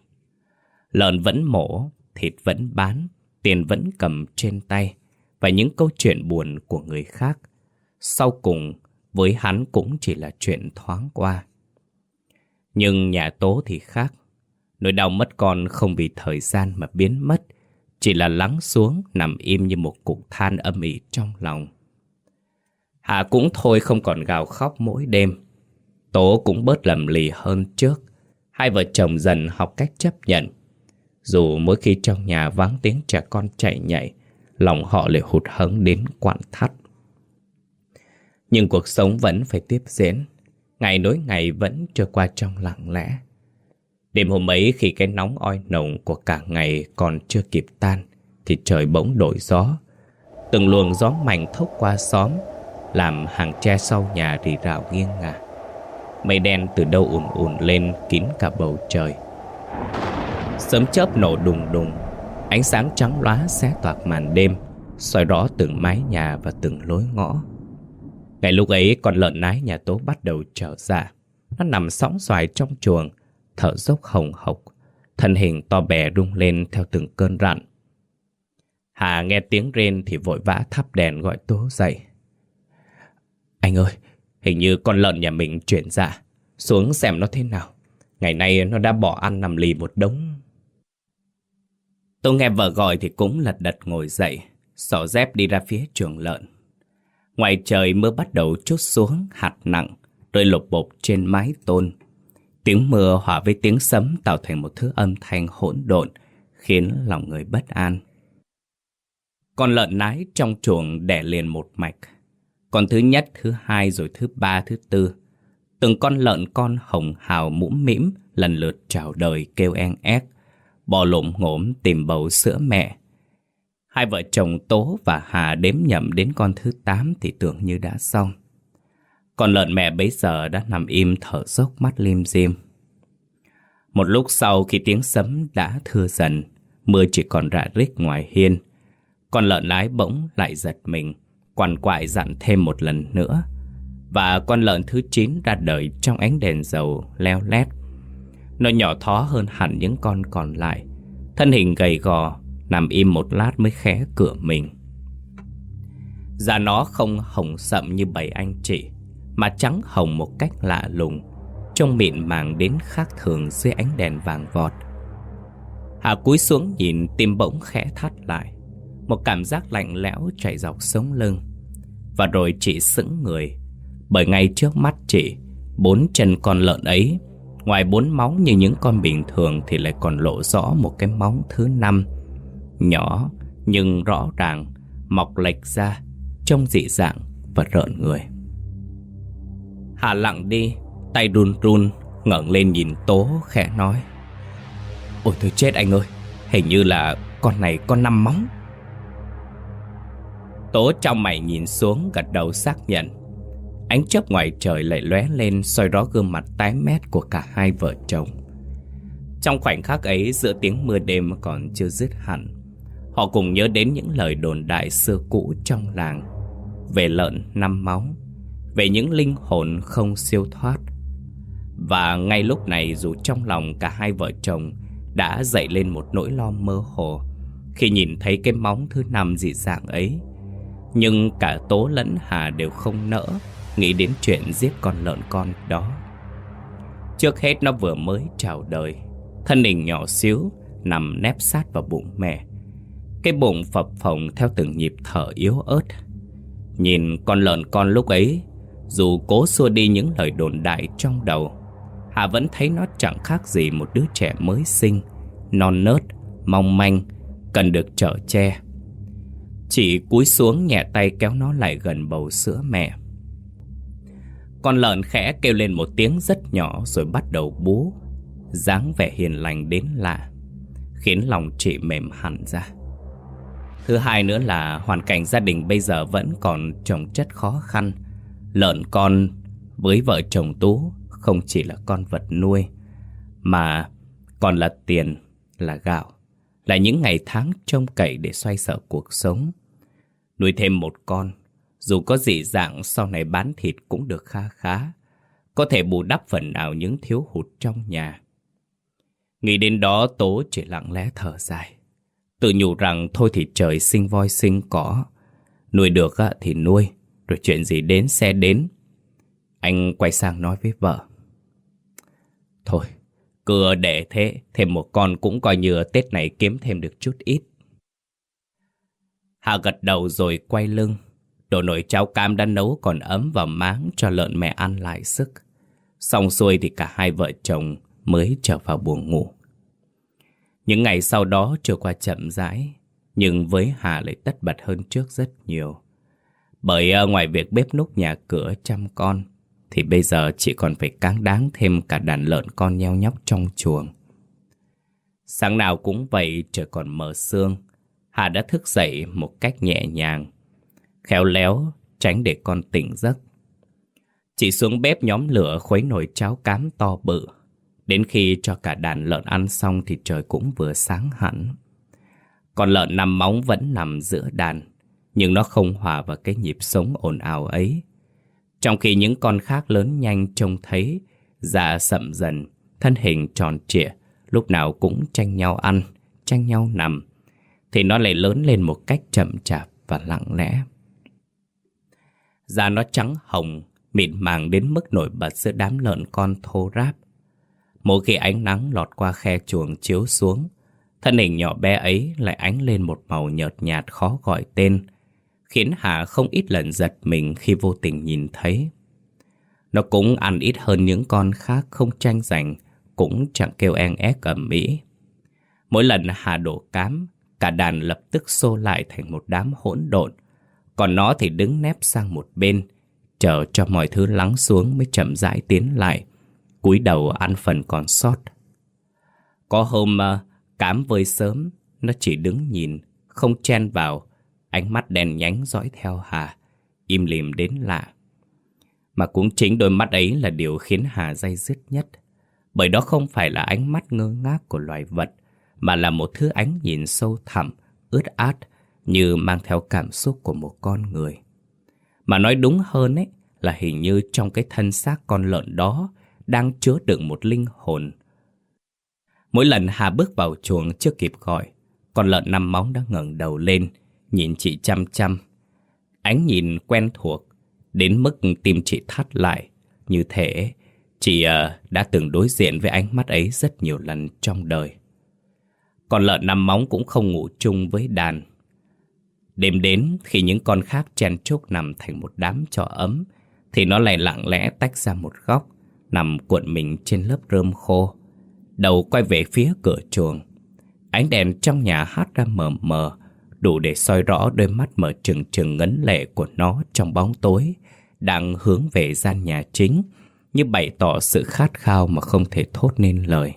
Lợn vẫn mổ, thịt vẫn bán, tiền vẫn cầm trên tay và những câu chuyện buồn của người khác. Sau cùng, với hắn cũng chỉ là chuyện thoáng qua. Nhưng nhà Tố thì khác. Nỗi đau mất con không vì thời gian mà biến mất, chỉ là lắng xuống nằm im như một cục than âm ỉ trong lòng. Hà cũng thôi không còn gào khóc mỗi đêm. Tố cũng bớt lầm lì hơn trước. Hai vợ chồng dần học cách chấp nhận dù mỗi khi trong nhà vắng tiếng trẻ con chạy nhảy, lòng họ lại hụt hẫng đến quặn thắt. Nhưng cuộc sống vẫn phải tiếp diễn, ngày nối ngày vẫn trôi qua trong lặng lẽ. Đêm hôm ấy khi cái nóng oi nồng của cả ngày còn chưa kịp tan, thì trời bỗng đổi gió. Từng luồng gió mạnh thốc qua xóm, làm hàng tre sau nhà rì rào nghiêng ngả. Mây đen từ đâu ùn ùn lên kín cả bầu trời. Sớm chớp nổ đùng đùng Ánh sáng trắng lóa xé toạc màn đêm soi rõ từng mái nhà và từng lối ngõ. Ngày lúc ấy con lợn nái nhà tố bắt đầu trở ra. Nó nằm sóng xoài trong chuồng Thở dốc hồng hộc Thân hình to bè rung lên theo từng cơn rặn Hà nghe tiếng rên thì vội vã thắp đèn gọi tố dậy. Anh ơi, hình như con lợn nhà mình chuyển ra Xuống xem nó thế nào Ngày nay nó đã bỏ ăn nằm lì một đống Tôi nghe vợ gọi thì cũng lật đật ngồi dậy, xỏ dép đi ra phía chuồng lợn. Ngoài trời mưa bắt đầu chút xuống hạt nặng, rơi lột bột trên mái tôn. Tiếng mưa hòa với tiếng sấm tạo thành một thứ âm thanh hỗn độn, khiến lòng người bất an. Con lợn nái trong chuồng đẻ liền một mạch. Con thứ nhất, thứ hai rồi thứ ba, thứ tư. Từng con lợn con hồng hào mũm mĩm lần lượt chào đời kêu en ép bò lộm ngổm tìm bầu sữa mẹ. Hai vợ chồng Tố và Hà đếm nhầm đến con thứ tám thì tưởng như đã xong. con lợn mẹ bấy giờ đã nằm im thở dốc mắt lim dim. Một lúc sau khi tiếng sấm đã thưa dần, mưa chỉ còn rã rích ngoài hiên. Con lợn lái bỗng lại giật mình, quằn quại dặn thêm một lần nữa. Và con lợn thứ chín ra đời trong ánh đèn dầu leo lét. Nó nhỏ thó hơn hẳn những con còn lại. Thân hình gầy gò, Nằm im một lát mới khẽ cửa mình. Da nó không hồng sậm như bảy anh chị, Mà trắng hồng một cách lạ lùng, Trông mịn màng đến khác thường dưới ánh đèn vàng vọt. Hà cúi xuống nhìn, tim bỗng khẽ thắt lại. Một cảm giác lạnh lẽo chạy dọc sống lưng. Và rồi chị sững người. Bởi ngay trước mắt chị, Bốn chân con lợn ấy, Ngoài bốn móng như những con bình thường Thì lại còn lộ rõ một cái móng thứ năm. Nhỏ, nhưng rõ ràng, Mọc lệch ra, Trông dị dạng và rợn người. Hà lặng đi, Tay run run, ngẩng lên nhìn Tố khẽ nói. Ôi tôi chết anh ơi, Hình như là con này có năm móng Tố trong mày nhìn xuống, gật đầu xác nhận. Ánh chớp ngoài trời lại lóe lên, soi rõ gương mặt tái mét của cả hai vợ chồng. Trong khoảnh khắc ấy, giữa tiếng mưa đêm còn chưa dứt hẳn, Họ cùng nhớ đến những lời đồn đại xưa cũ trong làng. Về lợn, năm máu, Về những linh hồn không siêu thoát. Và ngay lúc này, dù trong lòng cả hai vợ chồng Đã dậy lên một nỗi lo mơ hồ, Khi nhìn thấy cái móng thứ năm dị dạng ấy nhưng cả Tố lẫn Hà đều không nỡ Nghĩ đến chuyện giết con lợn con đó. Trước hết nó vừa mới chào đời Thân hình nhỏ xíu Nằm nép sát vào bụng mẹ. Cái bụng phập phồng theo từng nhịp thở yếu ớt. Nhìn con lợn con lúc ấy Dù cố xua đi những lời đồn đại trong đầu Hà vẫn thấy nó chẳng khác gì một đứa trẻ mới sinh Non nớt, mong manh Cần được chở che. Chỉ cúi xuống nhẹ tay kéo nó lại gần bầu sữa mẹ. Con lợn khẽ kêu lên một tiếng rất nhỏ rồi bắt đầu bú. Dáng vẻ hiền lành đến lạ Khiến lòng chị mềm hẳn ra. Thứ hai nữa là hoàn cảnh gia đình bây giờ vẫn còn trồng chất khó khăn. Lợn con với vợ chồng Tú không chỉ là con vật nuôi Mà còn là tiền, là gạo. Là những ngày tháng trông cậy để xoay sở cuộc sống. Nuôi thêm một con. Dù có dị dạng, sau này bán thịt cũng được kha khá. Có thể bù đắp phần nào những thiếu hụt trong nhà. Nghĩ đến đó, Tố chỉ lặng lẽ thở dài. Tự nhủ rằng thôi thì trời sinh voi sinh cỏ. Nuôi được thì nuôi. Rồi chuyện gì đến sẽ đến. Anh quay sang nói với vợ. Thôi, Cứ để thế. Thêm một con cũng coi như Tết này kiếm thêm được chút ít. Hà gật đầu rồi quay lưng Đồ nồi cháo cam đã nấu còn ấm và máng cho lợn mẹ ăn lại sức. Xong xuôi thì cả hai vợ chồng mới trở vào buồng ngủ. Những ngày sau đó trôi qua chậm rãi, nhưng với Hà lại tất bật hơn trước rất nhiều. Bởi ờ, ngoài việc bếp núc nhà cửa chăm con, thì bây giờ chị còn phải cáng đáng thêm cả đàn lợn con nheo nhóc trong chuồng. Sáng nào cũng vậy trời còn mờ sương, Hà đã thức dậy một cách nhẹ nhàng Khéo léo, tránh để con tỉnh giấc. Chị xuống bếp nhóm lửa khuấy nồi cháo cám to bự. Đến khi cho cả đàn lợn ăn xong thì trời cũng vừa sáng hẳn. Con lợn nằm móng vẫn nằm giữa đàn, nhưng nó không hòa vào cái nhịp sống ồn ào ấy. Trong khi những con khác lớn nhanh trông thấy, da sậm dần, thân hình tròn trịa, lúc nào cũng tranh nhau ăn, tranh nhau nằm, thì nó lại lớn lên một cách chậm chạp và lặng lẽ. Da nó trắng hồng, mịn màng đến mức nổi bật giữa đám lợn con thô ráp. Mỗi khi ánh nắng lọt qua khe chuồng chiếu xuống, thân hình nhỏ bé ấy lại ánh lên một màu nhợt nhạt khó gọi tên, khiến Hà không ít lần giật mình khi vô tình nhìn thấy. Nó cũng ăn ít hơn những con khác không tranh giành, cũng chẳng kêu en ép ẩm mỹ. Mỗi lần Hà đổ cám, cả đàn lập tức xô lại thành một đám hỗn độn, còn nó thì đứng nép sang một bên Chờ cho mọi thứ lắng xuống mới chậm rãi tiến lại cúi đầu ăn phần còn sót. Có hôm à, cám vơi sớm Nó chỉ đứng nhìn Không chen vào Ánh mắt đèn nhánh dõi theo Hà Im lìm đến lạ. Mà cũng chính đôi mắt ấy là điều khiến Hà dây dứt nhất Bởi đó không phải là ánh mắt ngơ ngác của loài vật mà là một thứ ánh nhìn sâu thẳm Ướt át như mang theo cảm xúc của một con người. Mà nói đúng hơn ấy là hình như trong cái thân xác con lợn đó đang chứa đựng một linh hồn. Mỗi lần Hà bước vào chuồng chưa kịp gọi, con lợn năm móng đã ngẩng đầu lên, nhìn chị chăm chăm. Ánh nhìn quen thuộc, đến mức tim chị thắt lại. Như thế, chị uh, đã từng đối diện với ánh mắt ấy rất nhiều lần trong đời. Con lợn năm móng cũng không ngủ chung với đàn, Đêm đến khi những con khác chen chúc nằm thành một đám cho ấm Thì nó lại lặng lẽ tách ra một góc Nằm cuộn mình trên lớp rơm khô. Đầu quay về phía cửa chuồng. Ánh đèn trong nhà hát ra mờ mờ Đủ để soi rõ đôi mắt mở trừng trừng ngấn lệ của nó trong bóng tối đang hướng về gian nhà chính, như bày tỏ sự khát khao mà không thể thốt nên lời.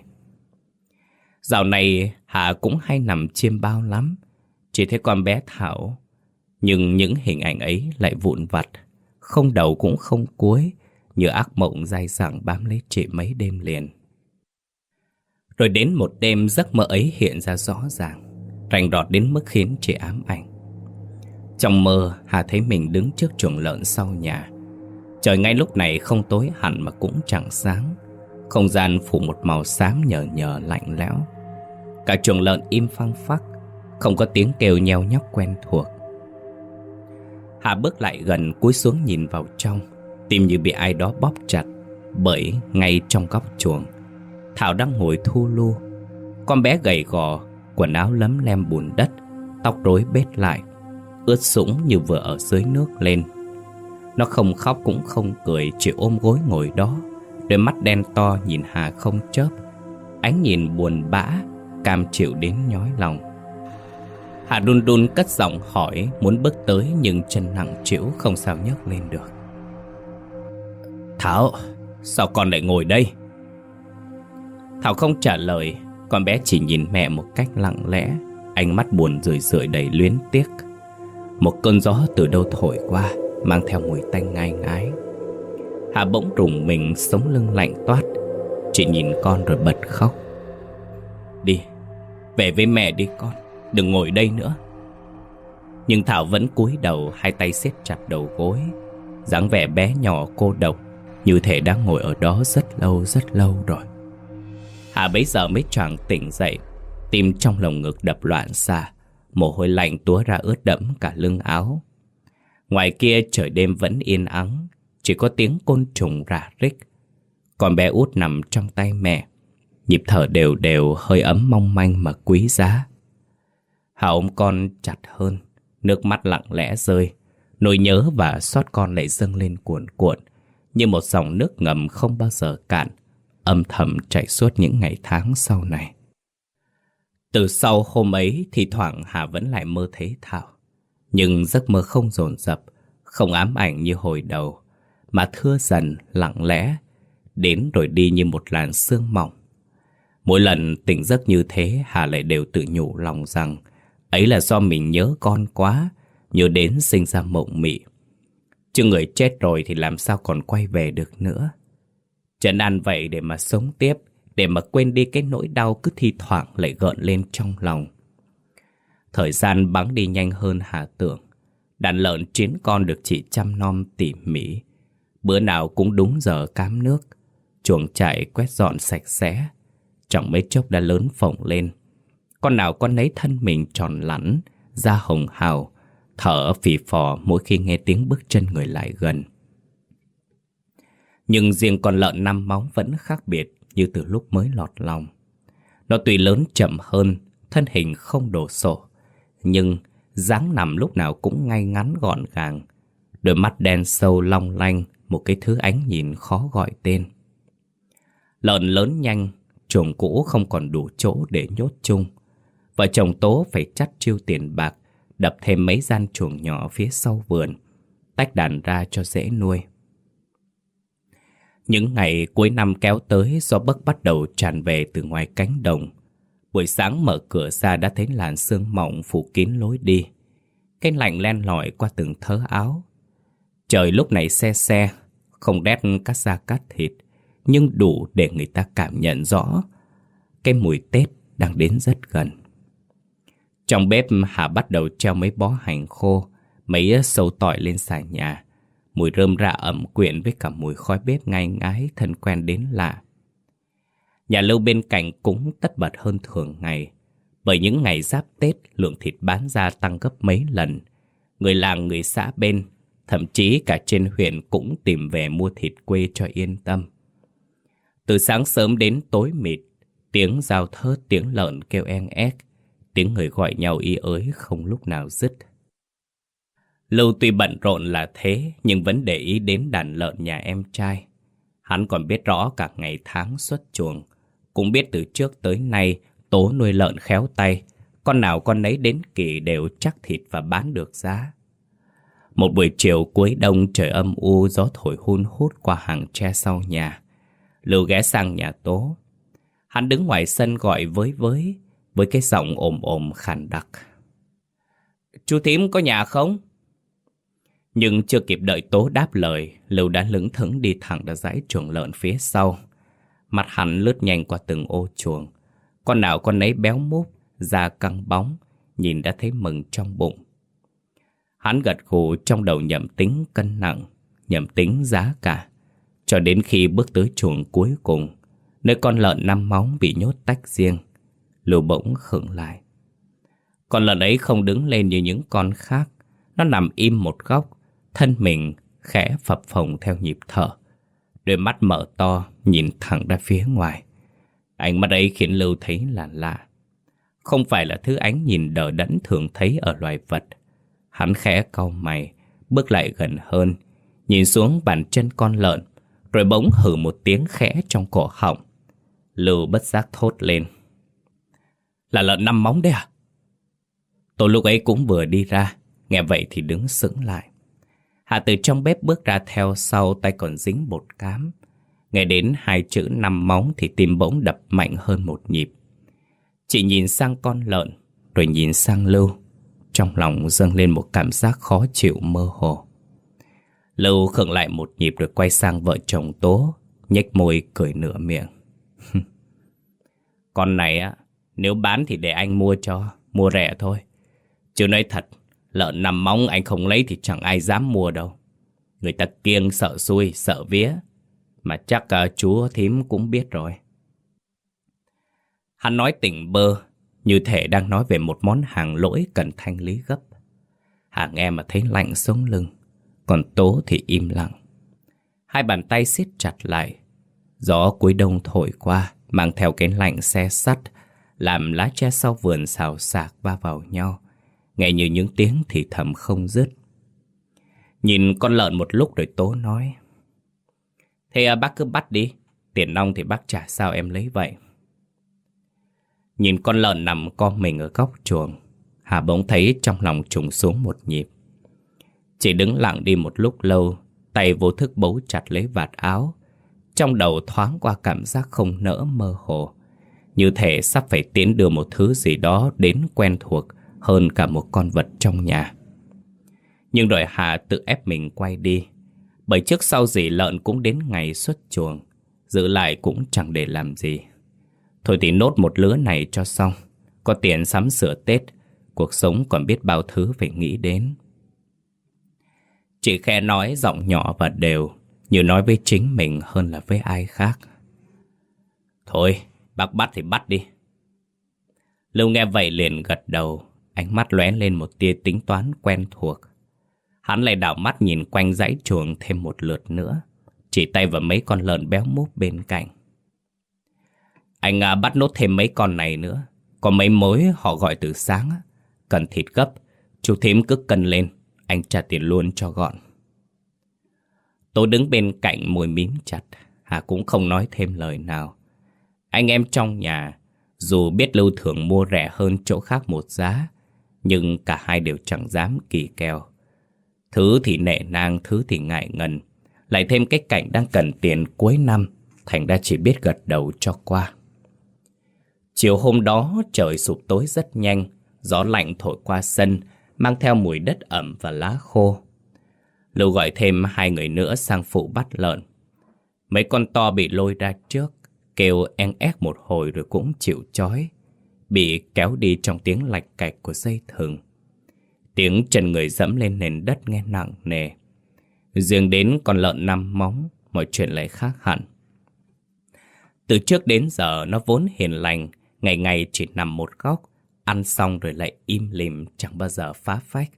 Dạo này Hà cũng hay nằm chiêm bao lắm, chỉ thấy con bé Thảo. Nhưng những hình ảnh ấy lại vụn vặt, không đầu cũng không cuối, như ác mộng dai dẳng bám lấy chị mấy đêm liền. Rồi đến một đêm giấc mơ ấy hiện ra rõ ràng, rành rọt đến mức khiến chị ám ảnh. Trong mơ, Hà thấy mình đứng trước chuồng lợn sau nhà. Trời ngay lúc này không tối hẳn mà cũng chẳng sáng. Không gian phủ một màu xám nhờ nhờ lạnh lẽo. Cả chuồng lợn im phăng phắc, không có tiếng kêu nheo nhóc quen thuộc. Hà bước lại gần cúi xuống nhìn vào trong, tim như bị ai đó bóp chặt, bởi ngay trong góc chuồng, Thảo đang ngồi thu lu. Con bé gầy gò, quần áo lấm lem bùn đất, tóc rối bết lại, ướt sũng như vừa ở dưới nước lên. Nó không khóc cũng không cười, chỉ ôm gối ngồi đó, đôi mắt đen to nhìn Hà không chớp, ánh nhìn buồn bã, cam chịu đến nhói lòng. Hà đun đun cất giọng hỏi muốn bước tới nhưng chân nặng chịu không sao nhấc lên được. Thảo, sao con lại ngồi đây? Thảo không trả lời, con bé chỉ nhìn mẹ một cách lặng lẽ, ánh mắt buồn rười rượi đầy luyến tiếc. Một cơn gió từ đâu thổi qua, mang theo mùi tanh ngai ngái. Hà bỗng rùng mình sống lưng lạnh toát, chỉ nhìn con rồi bật khóc. Đi, về với mẹ đi con, đừng ngồi đây nữa. Nhưng Thảo vẫn cúi đầu, hai tay siết chặt đầu gối, dáng vẻ bé nhỏ cô độc, như thể đang ngồi ở đó rất lâu rất lâu rồi. Hà bấy giờ mới choàng tỉnh dậy, tim trong lồng ngực đập loạn xạ, mồ hôi lạnh túa ra ướt đẫm cả lưng áo. Ngoài kia trời đêm vẫn yên ắng, chỉ có tiếng côn trùng rả rích. Còn bé út nằm trong tay mẹ, nhịp thở đều đều hơi ấm mong manh mà quý giá. Hà ôm con chặt hơn, nước mắt lặng lẽ rơi, nỗi nhớ và xót con lại dâng lên cuộn cuộn, như một dòng nước ngầm không bao giờ cạn, âm thầm chảy suốt những ngày tháng sau này. Từ sau hôm ấy thì thoảng Hà vẫn lại mơ thấy Thảo. Nhưng giấc mơ không dồn dập, không ám ảnh như hồi đầu, mà thưa dần, lặng lẽ, đến rồi đi như một làn sương mỏng. Mỗi lần tỉnh giấc như thế, Hà lại đều tự nhủ lòng rằng ấy là do mình nhớ con quá, nhớ đến sinh ra mộng mị. Chứ người chết rồi thì làm sao còn quay về được nữa. Trần ăn vậy để mà sống tiếp, để mà quên đi cái nỗi đau cứ thi thoảng lại gợn lên trong lòng. Thời gian bắn đi nhanh hơn Hà tưởng. Đàn lợn chín con được chị chăm nom tỉ mỉ. Bữa nào cũng đúng giờ cám nước. Chuồng chạy quét dọn sạch sẽ. Chẳng mấy chốc đã lớn phồng lên. Con nào con nấy thân mình tròn lẳn, da hồng hào, thở phì phò mỗi khi nghe tiếng bước chân người lại gần. Nhưng riêng con lợn năm móng vẫn khác biệt như từ lúc mới lọt lòng. Nó tuy lớn chậm hơn, thân hình không đổ sổ, nhưng dáng nằm lúc nào cũng ngay ngắn gọn gàng. Đôi mắt đen sâu long lanh, một cái thứ ánh nhìn khó gọi tên. Lợn lớn nhanh, chuồng cũ không còn đủ chỗ để nhốt chung. Vợ chồng Tố phải chắt chiêu tiền bạc, đập thêm mấy gian chuồng nhỏ phía sau vườn, tách đàn ra cho dễ nuôi. Những ngày cuối năm kéo tới gió bấc bắt đầu tràn về từ ngoài cánh đồng. Buổi sáng mở cửa ra đã thấy làn sương mỏng phủ kín lối đi. Cái lạnh len lỏi qua từng thớ áo. Trời lúc này xe xe, không đét cắt da cắt thịt, nhưng đủ để người ta cảm nhận rõ cái mùi Tết đang đến rất gần. Trong bếp Hà bắt đầu treo mấy bó hành khô, mấy sâu tỏi lên xà nhà. Mùi rơm rạ ẩm quyện với cả mùi khói bếp ngai ngái thân quen đến lạ. Nhà lâu bên cạnh cũng tất bật hơn thường ngày. Bởi những ngày giáp Tết, lượng thịt bán ra tăng gấp mấy lần. Người làng, người xã bên, thậm chí cả trên huyện cũng tìm về mua thịt quê cho yên tâm. Từ sáng sớm đến tối mịt, tiếng giao thớt, tiếng lợn kêu en ép, tiếng người gọi nhau y ới không lúc nào dứt. Lưu tuy bận rộn là thế, nhưng vẫn để ý đến đàn lợn nhà em trai. Hắn còn biết rõ cả ngày tháng xuất chuồng. Cũng biết từ trước tới nay, Tố nuôi lợn khéo tay. Con nào con nấy đến kỳ đều chắc thịt và bán được giá. Một buổi chiều cuối đông trời âm u gió thổi hun hút qua hàng tre sau nhà. Lưu ghé sang nhà Tố. Hắn đứng ngoài sân gọi với với, với cái giọng ồm ồm khàn đặc. Chú thím có nhà không? Nhưng chưa kịp đợi Tố đáp lời, Lưu đã lững thững đi thẳng ra dãy chuồng lợn phía sau. Mặt hắn lướt nhanh qua từng ô chuồng. Con nào con nấy béo múp, da căng bóng, nhìn đã thấy mừng trong bụng. Hắn gật gù trong đầu nhậm tính cân nặng, nhậm tính giá cả. Cho đến khi bước tới chuồng cuối cùng, nơi con lợn năm móng bị nhốt tách riêng, Lưu bỗng khựng lại. Con lợn ấy không đứng lên như những con khác, nó nằm im một góc, thân mình khẽ phập phồng theo nhịp thở. Đôi mắt mở to, nhìn thẳng ra phía ngoài. Ánh mắt ấy khiến Lưu thấy là lạ. Không phải là thứ ánh nhìn đờ đẫn thường thấy ở loài vật. Hắn khẽ cau mày, bước lại gần hơn, nhìn xuống bàn chân con lợn, rồi bỗng hử một tiếng khẽ trong cổ họng. Lưu bất giác thốt lên. Là lợn năm móng đấy à? Tôi lúc ấy cũng vừa đi ra, nghe vậy thì đứng sững lại. Hạ từ trong bếp bước ra theo sau tay còn dính bột cám. Nghe đến hai chữ năm móng thì tim bỗng đập mạnh hơn một nhịp. Chị nhìn sang con lợn, rồi nhìn sang Lưu. Trong lòng dâng lên một cảm giác khó chịu mơ hồ. Lưu khựng lại một nhịp rồi quay sang vợ chồng Tố, nhếch môi cười nửa miệng. con này á, nếu bán thì để anh mua cho, mua rẻ thôi. Chứ nói thật, lợn nằm móng anh không lấy thì chẳng ai dám mua đâu. Người ta kiêng sợ xui, sợ vía. Mà chắc uh, chú thím cũng biết rồi. Hắn nói tỉnh bơ, như thể đang nói về một món hàng lỗi cần thanh lý gấp. hàng em mà thấy lạnh sống lưng, còn Tố thì im lặng. Hai bàn tay siết chặt lại. Gió cuối đông thổi qua, mang theo cái lạnh xe sắt, làm lá tre sau vườn xào xạc va vào nhau, nghe như những tiếng thì thầm không dứt. Nhìn con lợn một lúc rồi Tố nói. Thế à, bác cứ bắt đi, tiền nong thì bác trả sao em lấy vậy. Nhìn con lợn nằm co mình ở góc chuồng, Hà bỗng thấy trong lòng trùng xuống một nhịp. Chỉ đứng lặng đi một lúc lâu, tay vô thức bấu chặt lấy vạt áo. Trong đầu thoáng qua cảm giác không nỡ mơ hồ. Như thể sắp phải tiến đưa một thứ gì đó đến quen thuộc hơn cả một con vật trong nhà. Nhưng rồi Hà tự ép mình quay đi. Bởi trước sau gì lợn cũng đến ngày xuất chuồng, giữ lại cũng chẳng để làm gì. Thôi thì nốt một lứa này cho xong, có tiền sắm sửa Tết, cuộc sống còn biết bao thứ phải nghĩ đến. Chị khe nói giọng nhỏ và đều, như nói với chính mình hơn là với ai khác. Thôi, bác bắt thì bắt đi. Lưu nghe vậy liền gật đầu, ánh mắt lóe lên một tia tính toán quen thuộc. Hắn lại đảo mắt nhìn quanh dãy chuồng thêm một lượt nữa, chỉ tay vào mấy con lợn béo múp bên cạnh. Anh à, bắt nốt thêm mấy con này nữa, có mấy mối họ gọi từ sáng, cần thịt gấp, chú thím cứ cân lên, anh trả tiền luôn cho gọn. Tôi đứng bên cạnh môi mím chặt, Hà cũng không nói thêm lời nào. Anh em trong nhà, dù biết Lưu Thường mua rẻ hơn chỗ khác một giá, nhưng cả hai đều chẳng dám kỳ kèo. Thứ thì nệ nang, thứ thì ngại ngần. Lại thêm cái cảnh đang cần tiền cuối năm, thành ra chỉ biết gật đầu cho qua. Chiều hôm đó trời sụp tối rất nhanh, gió lạnh thổi qua sân, mang theo mùi đất ẩm và lá khô. Lưu gọi thêm hai người nữa sang phụ bắt lợn. Mấy con to bị lôi ra trước, kêu en ép một hồi rồi cũng chịu chói, bị kéo đi trong tiếng lạch cạch của dây thừng. Tiếng chân người dẫm lên nền đất nghe nặng nề. Riêng đến con lợn năm móng, mọi chuyện lại khác hẳn. Từ trước đến giờ nó vốn hiền lành, ngày ngày chỉ nằm một góc, ăn xong rồi lại im lìm chẳng bao giờ phá phách.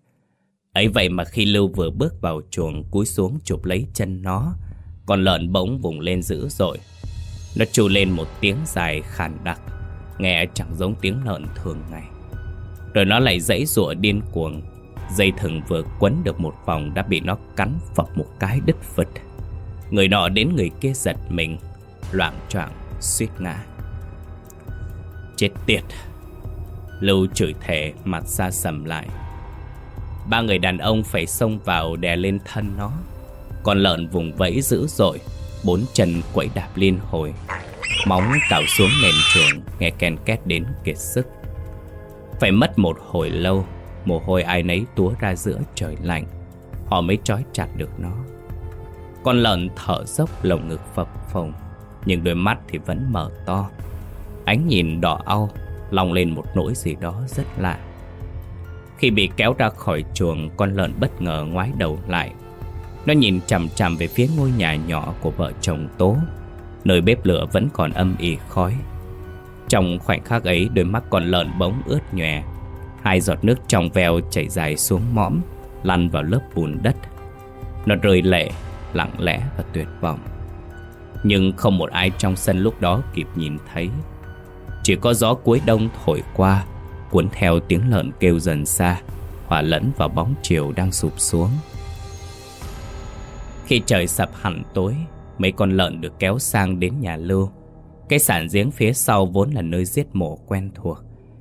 Ấy vậy mà khi Lưu vừa bước vào chuồng cúi xuống chụp lấy chân nó, con lợn bỗng vùng lên dữ dội. Nó trù lên một tiếng dài khàn đặc, nghe chẳng giống tiếng lợn thường ngày. Rồi nó lại dãy rụa điên cuồng, dây thừng vừa quấn được một vòng đã bị nó cắn phập một cái đứt vật Người nọ đến người kia giật mình, loạn choạng suýt ngã. Chết tiệt! Lưu chửi thề mặt xa sầm lại. Ba người đàn ông phải xông vào đè lên thân nó. Con lợn vùng vẫy dữ dội, Bốn chân quẫy đạp liên hồi. Móng cào xuống nền chuồng Nghe ken két đến kiệt sức. Phải mất một hồi lâu, Mồ hôi ai nấy túa ra giữa trời lạnh. Họ mới trói chặt được nó. Con lợn thở dốc lồng ngực phập phồng, Nhưng đôi mắt thì vẫn mở to. Ánh nhìn đỏ au Lòng lên một nỗi gì đó rất lạ. Khi bị kéo ra khỏi chuồng Con lợn bất ngờ ngoái đầu lại. Nó nhìn chằm chằm về phía ngôi nhà nhỏ của vợ chồng Tố. Nơi bếp lửa vẫn còn âm ỉ khói. Trong khoảnh khắc ấy đôi mắt con lợn bỗng ướt nhòe. Hai giọt nước trong veo chảy dài xuống mõm Lăn vào lớp bùn đất. Nó rơi lệ, lặng lẽ và tuyệt vọng. Nhưng không một ai trong sân lúc đó kịp nhìn thấy. Chỉ có gió cuối đông thổi qua, Cuốn theo tiếng lợn kêu dần xa, Hòa lẫn vào bóng chiều đang sụp xuống. Khi trời sập hẳn tối, Mấy con lợn được kéo sang đến nhà Lưu. Cái sản giếng phía sau vốn là nơi giết mổ quen thuộc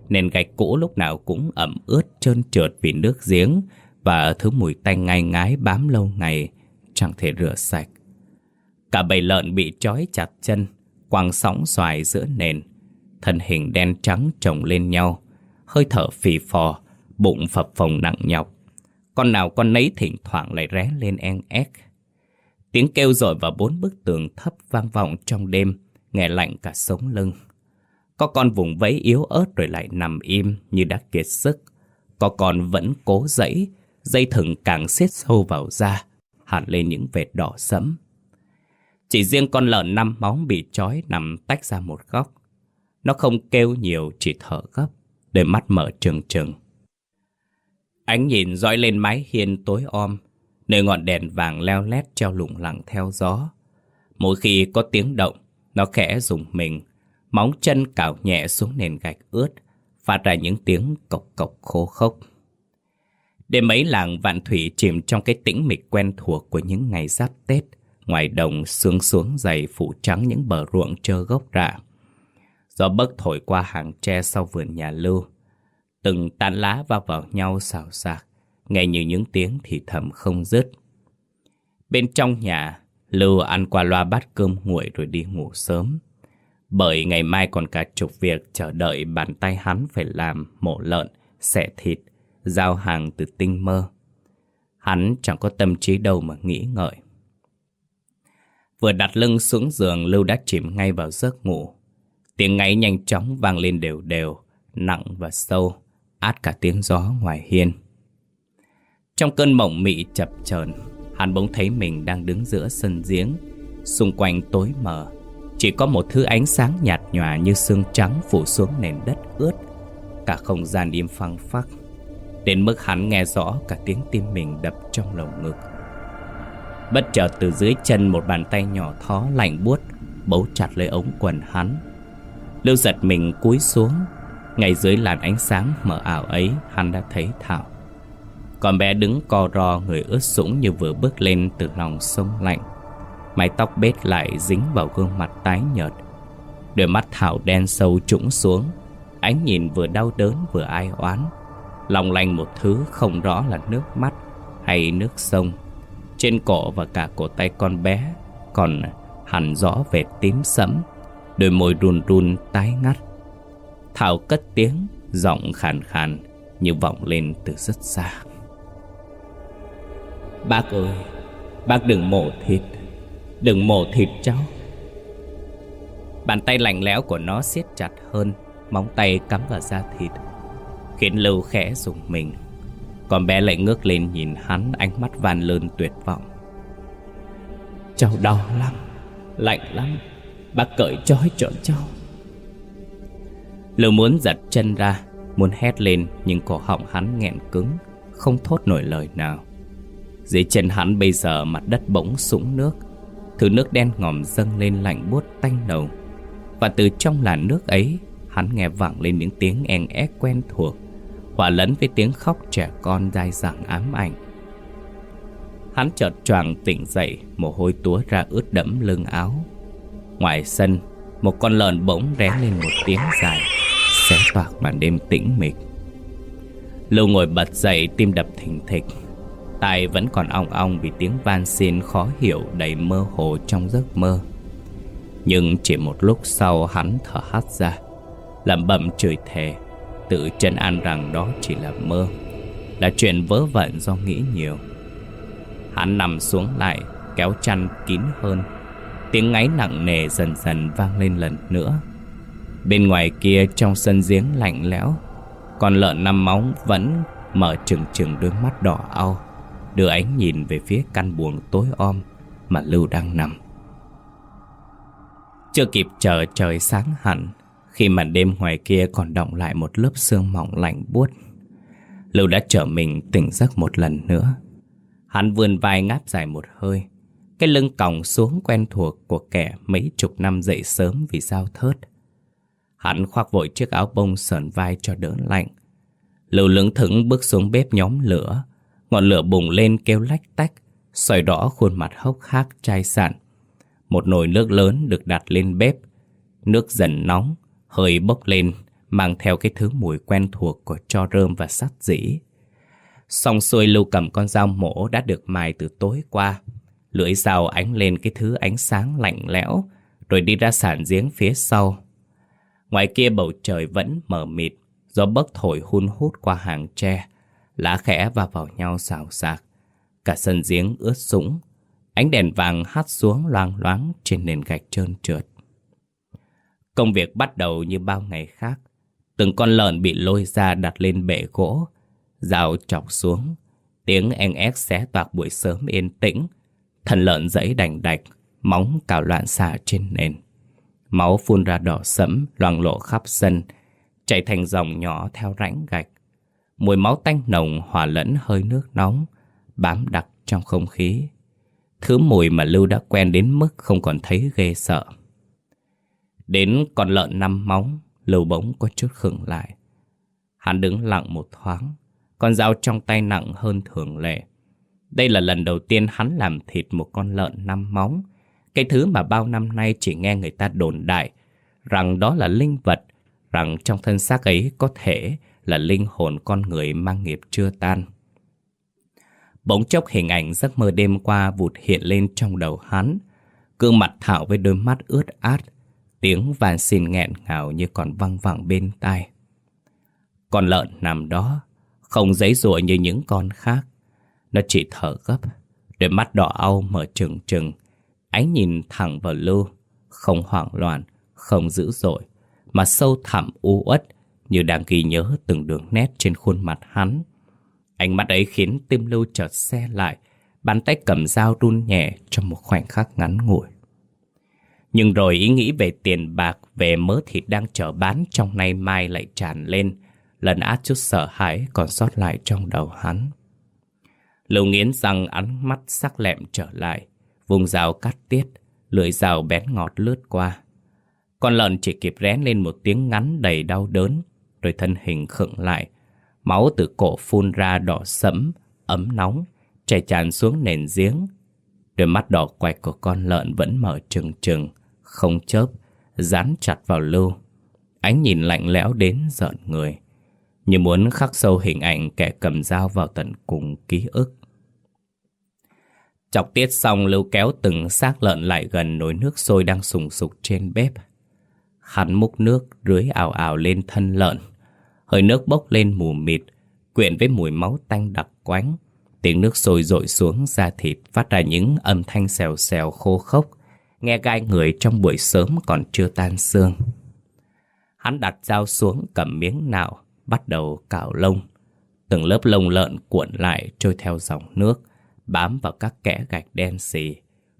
nền gạch cũ lúc nào cũng ẩm ướt trơn trượt vì nước giếng Và thứ mùi tanh ngai ngái bám lâu ngày, Chẳng thể rửa sạch. Cả bầy lợn bị trói chặt chân Quăng sóng xoài giữa nền. Thân hình đen trắng chồng lên nhau Hơi thở phì phò Bụng phập phồng nặng nhọc Con nào con nấy thỉnh thoảng lại ré lên en ép Tiếng kêu rồi vào bốn bức tường thấp vang vọng trong đêm, nghe lạnh cả sống lưng. Có con vùng vẫy yếu ớt rồi lại nằm im như đã kiệt sức. Có con vẫn cố dẫy, dây thừng càng siết sâu vào da, hẳn lên những vệt đỏ sẫm. Chỉ riêng con lợn năm móng bị trói nằm tách ra một góc. Nó không kêu nhiều, chỉ thở gấp, đôi mắt mở trừng trừng. Ánh nhìn dõi lên mái hiên tối om, Nơi ngọn đèn vàng leo lét treo lủng lẳng theo gió. Mỗi khi có tiếng động Nó khẽ rùng mình Móng chân cào nhẹ xuống nền gạch ướt Phát ra những tiếng cộc cộc khô khốc. Đêm ấy làng Vạn Thủy chìm trong cái tĩnh mịch quen thuộc của những ngày giáp Tết Ngoài đồng sương xuống dày phủ trắng những bờ ruộng trơ gốc rạ. Gió bấc thổi qua hàng tre sau vườn nhà Lưu Từng tán lá va vào nhau xào xạc nghe như những tiếng thì thầm không dứt. Bên trong nhà, Lưu ăn qua loa bát cơm nguội rồi đi ngủ sớm. Bởi ngày mai còn cả chục việc chờ đợi bàn tay hắn phải làm mổ lợn, xẻ thịt, giao hàng từ tinh mơ. Hắn chẳng có tâm trí đâu mà nghĩ ngợi. Vừa đặt lưng xuống giường, Lưu đã chìm ngay vào giấc ngủ. Tiếng ngáy nhanh chóng vang lên đều đều, nặng và sâu, át cả tiếng gió ngoài hiên. Trong cơn mộng mị chập chờn, hắn bỗng thấy mình đang đứng giữa sân giếng, xung quanh tối mờ, chỉ có một thứ ánh sáng nhạt nhòa như sương trắng phủ xuống nền đất ướt, cả không gian im phăng phắc, đến mức hắn nghe rõ cả tiếng tim mình đập trong lồng ngực. Bất chợt từ dưới chân một bàn tay nhỏ thó lạnh buốt bấu chặt lấy ống quần hắn. Lưu giật mình cúi xuống, ngay dưới làn ánh sáng mờ ảo ấy hắn đã thấy Thảo. Con bé đứng co ro người ướt sũng như vừa bước lên từ lòng sông lạnh. Mái tóc bết lại dính vào gương mặt tái nhợt. Đôi mắt Thảo đen sâu trũng xuống. Ánh nhìn vừa đau đớn vừa ai oán. Lòng lành một thứ không rõ là nước mắt hay nước sông. Trên cổ và cả cổ tay con bé Còn hẳn rõ vệt tím sẫm. Đôi môi run run tái ngắt. Thảo cất tiếng, Giọng khàn khàn Như vọng lên từ rất xa. Bác ơi, Bác đừng mổ thịt, Đừng mổ thịt cháu. Bàn tay lạnh lẽo của nó siết chặt hơn, Móng tay cắm vào da thịt, Khiến Lưu khẽ dùng mình. Còn bé lại ngước lên nhìn hắn, Ánh mắt van lơn tuyệt vọng. Cháu đau lắm, Lạnh lắm. Bác cởi trói cho. Cháu Lưu muốn giật chân ra, Muốn hét lên, Nhưng cổ họng hắn nghẹn cứng, Không thốt nổi lời nào. Dưới chân hắn bây giờ mặt đất bỗng sũng nước, Thứ nước đen ngòm dâng lên lạnh buốt tanh đầu Và từ trong làn nước ấy, Hắn nghe vẳng lên những tiếng en ép quen thuộc, Hòa lẫn với tiếng khóc trẻ con dai dẳng ám ảnh. Hắn chợt choàng tỉnh dậy, Mồ hôi túa ra ướt đẫm lưng áo. Ngoài sân, Một con lợn bỗng ré lên một tiếng dài, Xé toạc màn đêm tĩnh mịch. Lưu ngồi bật dậy tim đập thình thịch. Tai vẫn còn ong ong vì tiếng van xin khó hiểu đầy mơ hồ trong giấc mơ. Nhưng chỉ một lúc sau hắn thở hắt ra làm bẩm chửi thề, Tự chân an rằng đó chỉ là mơ, Là chuyện vớ vẩn do nghĩ nhiều. Hắn nằm xuống lại, Kéo chăn kín hơn Tiếng ngáy nặng nề dần dần vang lên lần nữa. Bên ngoài kia trong sân giếng lạnh lẽo, Con lợn năm móng vẫn mở trừng trừng đôi mắt đỏ au, Đưa ánh nhìn về phía căn buồng tối om Mà Lưu đang nằm. Chưa kịp chờ trời sáng hẳn, Khi màn đêm ngoài kia còn động lại một lớp sương mỏng lạnh buốt, Lưu đã trở mình tỉnh giấc một lần nữa. Hắn vươn vai ngáp dài một hơi cái lưng còng xuống quen thuộc của kẻ mấy chục năm dậy sớm vì sao thớt. Hắn khoác vội chiếc áo bông sờn vai cho đỡ lạnh. Lưu lưỡng thững bước xuống bếp nhóm lửa. Ngọn lửa bùng lên kêu lách tách xoay đỏ khuôn mặt hốc hác, chai sạn. Một nồi nước lớn được đặt lên bếp. Nước dần nóng, Hơi bốc lên, Mang theo cái thứ mùi quen thuộc của cho rơm và sắt dĩ. Xong xuôi Lưu cầm con dao mổ đã được mài từ tối qua. Lưỡi dao ánh lên cái thứ ánh sáng lạnh lẽo, Rồi đi ra sàn giếng phía sau. Ngoài kia bầu trời vẫn mờ mịt Gió bấc thổi hun hút qua hàng tre, Lá khẽ va vào nhau xào xạc. Cả sân giếng ướt sũng, Ánh đèn vàng hắt xuống loang loáng Trên nền gạch trơn trượt. Công việc bắt đầu như bao ngày khác. Từng con lợn bị lôi ra đặt lên bệ gỗ Rào chọc xuống. Tiếng en ép xé toạc buổi sớm yên tĩnh Thần lợn dẫy đành đạch, Móng cào loạn xạ trên nền. Máu phun ra đỏ sẫm, Loang lộ khắp sân, Chảy thành dòng nhỏ theo rãnh gạch. Mùi máu tanh nồng hòa lẫn hơi nước nóng, Bám đặc trong không khí. Thứ mùi mà Lưu đã quen đến mức không còn thấy ghê sợ. Đến con lợn năm móng, Lưu bỗng có chút khựng lại. Hắn đứng lặng một thoáng, Con dao trong tay nặng hơn thường lệ. Đây là lần đầu tiên hắn làm thịt một con lợn năm móng Cái thứ mà bao năm nay chỉ nghe người ta đồn đại Rằng đó là linh vật Rằng trong thân xác ấy có thể là linh hồn con người mang nghiệp chưa tan. Bỗng chốc hình ảnh giấc mơ đêm qua vụt hiện lên trong đầu hắn. gương mặt thảo với đôi mắt ướt át, tiếng van xin nghẹn ngào như còn văng vẳng bên tai. Con lợn nằm đó, không giấy rủa như những con khác. Nó chỉ thở gấp, đôi mắt đỏ au mở trừng trừng, ánh nhìn thẳng vào lưu, không hoảng loạn, không dữ dội, mà sâu thẳm u uất như đang ghi nhớ từng đường nét trên khuôn mặt hắn. Ánh mắt ấy khiến tim lưu chợt xe lại, bàn tay cầm dao run nhẹ trong một khoảnh khắc ngắn ngủi. Nhưng rồi ý nghĩ về tiền bạc, về mớ thịt đang chờ bán trong nay mai lại tràn lên, lần át chút sợ hãi còn sót lại trong đầu hắn. Lưu nghiến răng ánh mắt sắc lẹm trở lại, vùng dao cắt tiết, lưỡi dao bén ngọt lướt qua. Con lợn chỉ kịp rén lên một tiếng ngắn đầy đau đớn, rồi thân hình khựng lại. Máu từ cổ phun ra đỏ sẫm, ấm nóng, chảy tràn xuống nền giếng. Đôi mắt đỏ quạch của con lợn vẫn mở trừng trừng, không chớp, dán chặt vào lưu. Ánh nhìn lạnh lẽo đến giận người, như muốn khắc sâu hình ảnh kẻ cầm dao vào tận cùng ký ức. Chọc tiết xong Lưu kéo từng xác lợn lại gần nồi nước sôi đang sùng sục trên bếp. Hắn múc nước rưới ảo ảo lên thân lợn Hơi nước bốc lên mù mịt, quyện với mùi máu tanh đặc quánh. Tiếng nước sôi rội xuống da thịt phát ra những âm thanh xèo xèo khô khốc, nghe gai người trong buổi sớm còn chưa tan xương. Hắn đặt dao xuống cầm miếng nào, bắt đầu cạo lông. Từng lớp lông lợn cuộn lại trôi theo dòng nước, bám vào các kẽ gạch đen xì,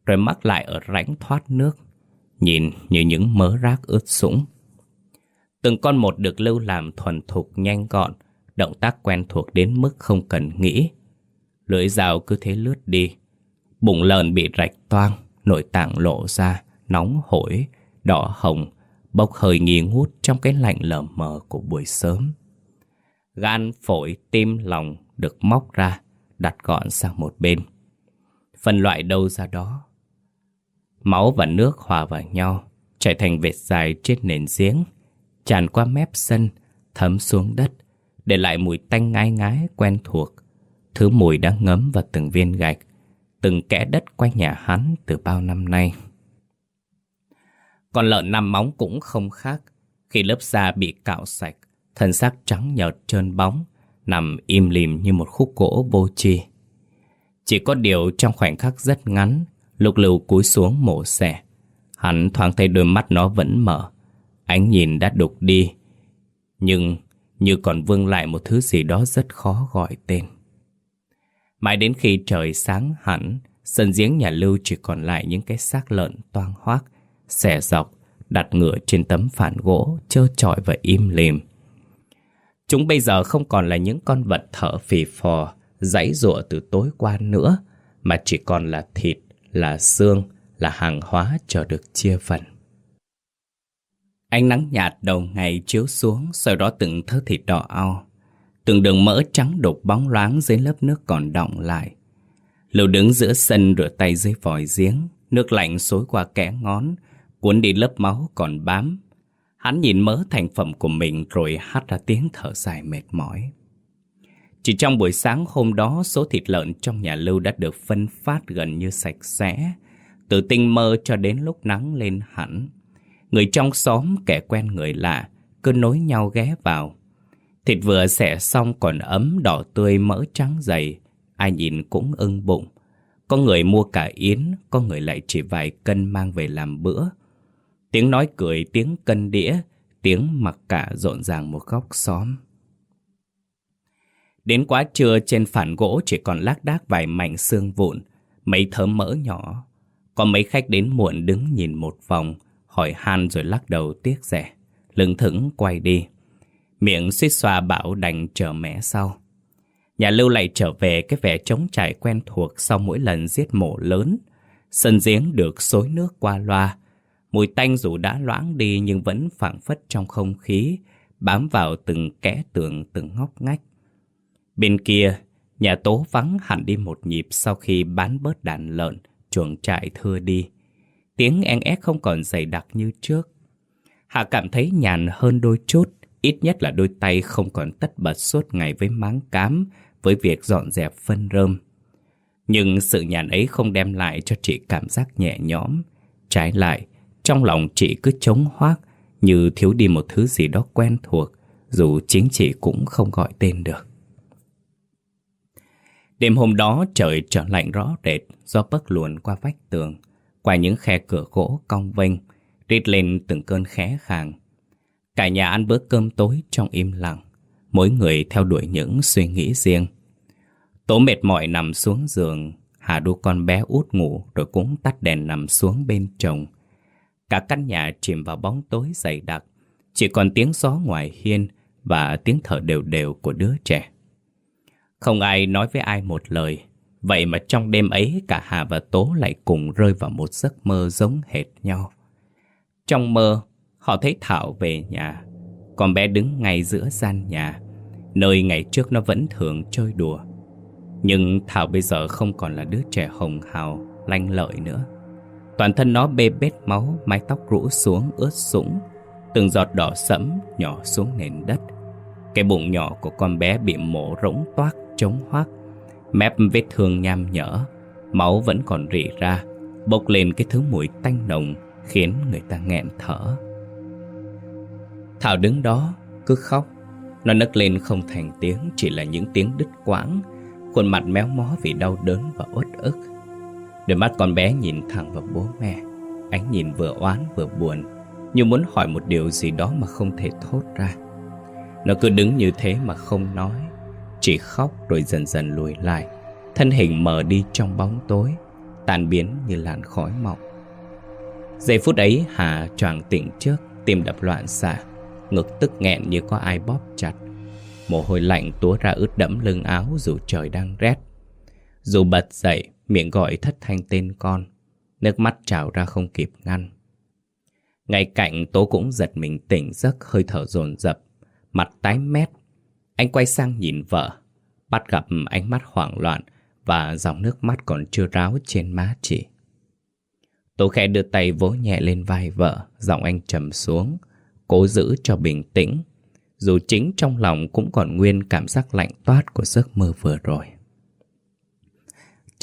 rồi mắc lại ở rãnh thoát nước, nhìn như những mớ rác ướt sũng. Từng con một được lưu làm thuần thục nhanh gọn, động tác quen thuộc đến mức không cần nghĩ. Lưỡi dao cứ thế lướt đi. Bụng lợn bị rạch toang, nội tạng lộ ra, nóng hổi, đỏ hồng, bốc hơi nghi ngút trong cái lạnh lờ mờ của buổi sớm. Gan, phổi, tim, lòng được móc ra, đặt gọn sang một bên. Phân loại đâu ra đó. Máu và nước hòa vào nhau, chảy thành vệt dài trên nền giếng tràn qua mép sân, thấm xuống đất, để lại mùi tanh ngái ngái quen thuộc, thứ mùi đã ngấm vào từng viên gạch, từng kẽ đất quanh nhà hắn từ bao năm nay. Con lợn năm móng cũng không khác, khi lớp da bị cạo sạch, thân xác trắng nhợt trơn bóng, nằm im lìm như một khúc gỗ vô tri. Chỉ có điều trong khoảnh khắc rất ngắn, lục lưu cúi xuống mổ xẻ. Hắn thoáng thấy đôi mắt nó vẫn mở, ánh nhìn đã đục đi, nhưng như còn vương lại một thứ gì đó rất khó gọi tên. Mãi đến khi trời sáng hẳn, sân giếng nhà Lưu chỉ còn lại những cái xác lợn toang hoác, xẻ dọc, đặt ngựa trên tấm phản gỗ, trơ trọi và im lìm. Chúng bây giờ không còn là những con vật thở phì phò, giãy giụa từ tối qua nữa, mà chỉ còn là thịt, là xương, là hàng hóa chờ được chia phần. Ánh nắng nhạt đầu ngày chiếu xuống, sau đó từng thớ thịt đỏ ao. Từng đường mỡ trắng đục bóng loáng dưới lớp nước còn đọng lại. Lưu đứng giữa sân rửa tay dưới vòi giếng, nước lạnh xối qua kẽ ngón, cuốn đi lớp máu còn bám. Hắn nhìn mớ thành phẩm của mình rồi hát ra tiếng thở dài mệt mỏi. Chỉ trong buổi sáng hôm đó, số thịt lợn trong nhà Lưu đã được phân phát gần như sạch sẽ, từ tinh mơ cho đến lúc nắng lên hẳn. Người trong xóm, kẻ quen người lạ, cứ nối nhau ghé vào. Thịt vừa xẻ xong còn ấm đỏ tươi mỡ trắng dày, ai nhìn cũng ưng bụng. Có người mua cả yến, có người lại chỉ vài cân mang về làm bữa. Tiếng nói cười, tiếng cân đĩa, tiếng mặc cả rộn ràng một góc xóm. Đến quá trưa trên phản gỗ chỉ còn lác đác vài mảnh xương vụn, mấy thớm mỡ nhỏ. Có mấy khách đến muộn đứng nhìn một vòng, hỏi han rồi lắc đầu tiếc rẻ, lưng thững quay đi. Miệng suýt xoa bảo đành chờ mẹ sau. Nhà Lưu lại trở về cái vẻ trống trải quen thuộc sau mỗi lần giết mổ lớn. Sân giếng được xối nước qua loa. Mùi tanh dù đã loãng đi nhưng vẫn phảng phất trong không khí, bám vào từng kẽ tường từng ngóc ngách. Bên kia, nhà tố vắng hẳn đi một nhịp sau khi bán bớt đàn lợn, chuồng trại thưa đi. Tiếng en ép không còn dày đặc như trước. Hạ cảm thấy nhàn hơn đôi chút, ít nhất là đôi tay không còn tất bật suốt ngày với máng cám, với việc dọn dẹp phân rơm. Nhưng sự nhàn ấy không đem lại cho chị cảm giác nhẹ nhõm. Trái lại, trong lòng chị cứ trống hoác như thiếu đi một thứ gì đó quen thuộc, dù chính chị cũng không gọi tên được. Đêm hôm đó trời trở lạnh rõ rệt do bấc luồn qua vách tường, qua những khe cửa gỗ cong vênh, rít lên từng cơn khẽ khàng. Cả nhà ăn bữa cơm tối trong im lặng, mỗi người theo đuổi những suy nghĩ riêng. Tố mệt mỏi nằm xuống giường, Hà đu con bé út ngủ rồi cũng tắt đèn nằm xuống bên chồng. Cả căn nhà chìm vào bóng tối dày đặc, chỉ còn tiếng gió ngoài hiên và tiếng thở đều đều của đứa trẻ. Không ai nói với ai một lời, vậy mà trong đêm ấy cả Hà và Tố lại cùng rơi vào một giấc mơ giống hệt nhau. Trong mơ, họ thấy Thảo về nhà, con bé đứng ngay giữa gian nhà, nơi ngày trước nó vẫn thường chơi đùa. Nhưng Thảo bây giờ không còn là đứa trẻ hồng hào, lanh lợi nữa. Toàn thân nó bê bết máu, mái tóc rũ xuống ướt sũng, từng giọt đỏ sẫm nhỏ xuống nền đất. Cái bụng nhỏ của con bé bị mổ rỗng toác, trống hoác. Mép vết thương nham nhở, máu vẫn còn rỉ ra, bốc lên cái thứ mùi tanh nồng khiến người ta nghẹn thở. Thảo đứng đó, cứ khóc. Nó nấc lên không thành tiếng, chỉ là những tiếng đứt quãng, khuôn mặt méo mó vì đau đớn và uất ức. Đôi mắt con bé nhìn thẳng vào bố mẹ, ánh nhìn vừa oán vừa buồn, như muốn hỏi một điều gì đó mà không thể thốt ra. Nó cứ đứng như thế mà không nói, chỉ khóc rồi dần dần lùi lại, thân hình mờ đi trong bóng tối, tan biến như làn khói mỏng. Giây phút ấy Hà choàng tỉnh trước, tim đập loạn xạ, ngực tức nghẹn như có ai bóp chặt. Mồ hôi lạnh túa ra ướt đẫm lưng áo dù trời đang rét. Dù bật dậy, miệng gọi thất thanh tên con, nước mắt trào ra không kịp ngăn. Ngay cạnh Tố cũng giật mình tỉnh giấc hơi thở dồn dập, mặt tái mét. Anh quay sang nhìn vợ, bắt gặp ánh mắt hoảng loạn và dòng nước mắt còn chưa ráo trên má chị. Tố khẽ đưa tay vỗ nhẹ lên vai vợ, giọng anh trầm xuống, cố giữ cho bình tĩnh. Dù chính trong lòng cũng còn nguyên cảm giác lạnh toát của giấc mơ vừa rồi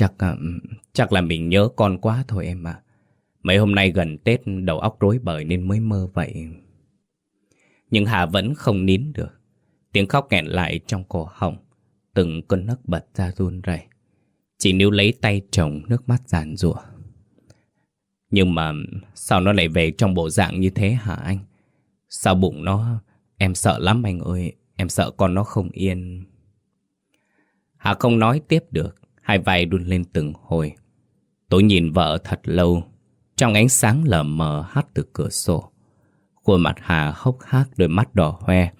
Chắc ờ, chắc là mình nhớ con quá thôi em ạ. Mấy hôm nay gần Tết, đầu óc rối bời nên mới mơ vậy. Nhưng Hà vẫn không nín được. Tiếng khóc nghẹn lại trong cổ họng, Từng cơn nấc bật ra run rẩy. Chỉ níu lấy tay chồng, nước mắt giàn rủa Nhưng mà sao nó lại về trong bộ dạng như thế hả anh? Sao bụng nó... Em sợ lắm anh ơi, Em sợ con nó không yên. Hà không nói tiếp được. Hai vai đun lên từng hồi. Tôi nhìn vợ thật lâu, Trong ánh sáng lờ mờ hắt từ cửa sổ. Khuôn mặt Hà hốc hác, đôi mắt đỏ hoe,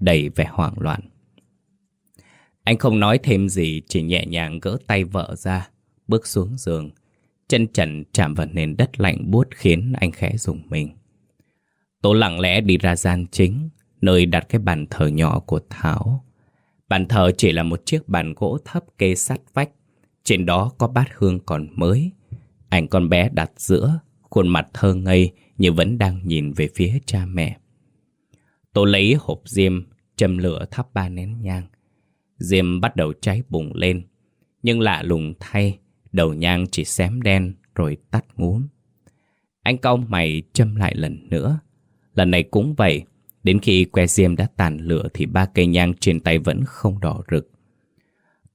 Đầy vẻ hoảng loạn. Anh không nói thêm gì, Chỉ nhẹ nhàng gỡ tay vợ ra, Bước xuống giường. Chân trần chạm vào nền đất lạnh buốt Khiến anh khẽ rùng mình. Tố lặng lẽ đi ra gian chính, Nơi đặt cái bàn thờ nhỏ của Thảo. Bàn thờ chỉ là một chiếc bàn gỗ thấp kê sát vách trên đó có bát hương còn mới. Ảnh con bé đặt giữa, Khuôn mặt thơ ngây Như vẫn đang nhìn về phía cha mẹ. Tôi lấy hộp diêm, Châm lửa thắp ba nén nhang. Diêm bắt đầu cháy bùng lên, Nhưng lạ lùng thay, Đầu nhang chỉ xém đen Rồi tắt ngúm. Anh cau mày châm lại lần nữa. Lần này cũng vậy, Đến khi que diêm đã tàn lửa Thì ba cây nhang trên tay vẫn không đỏ rực.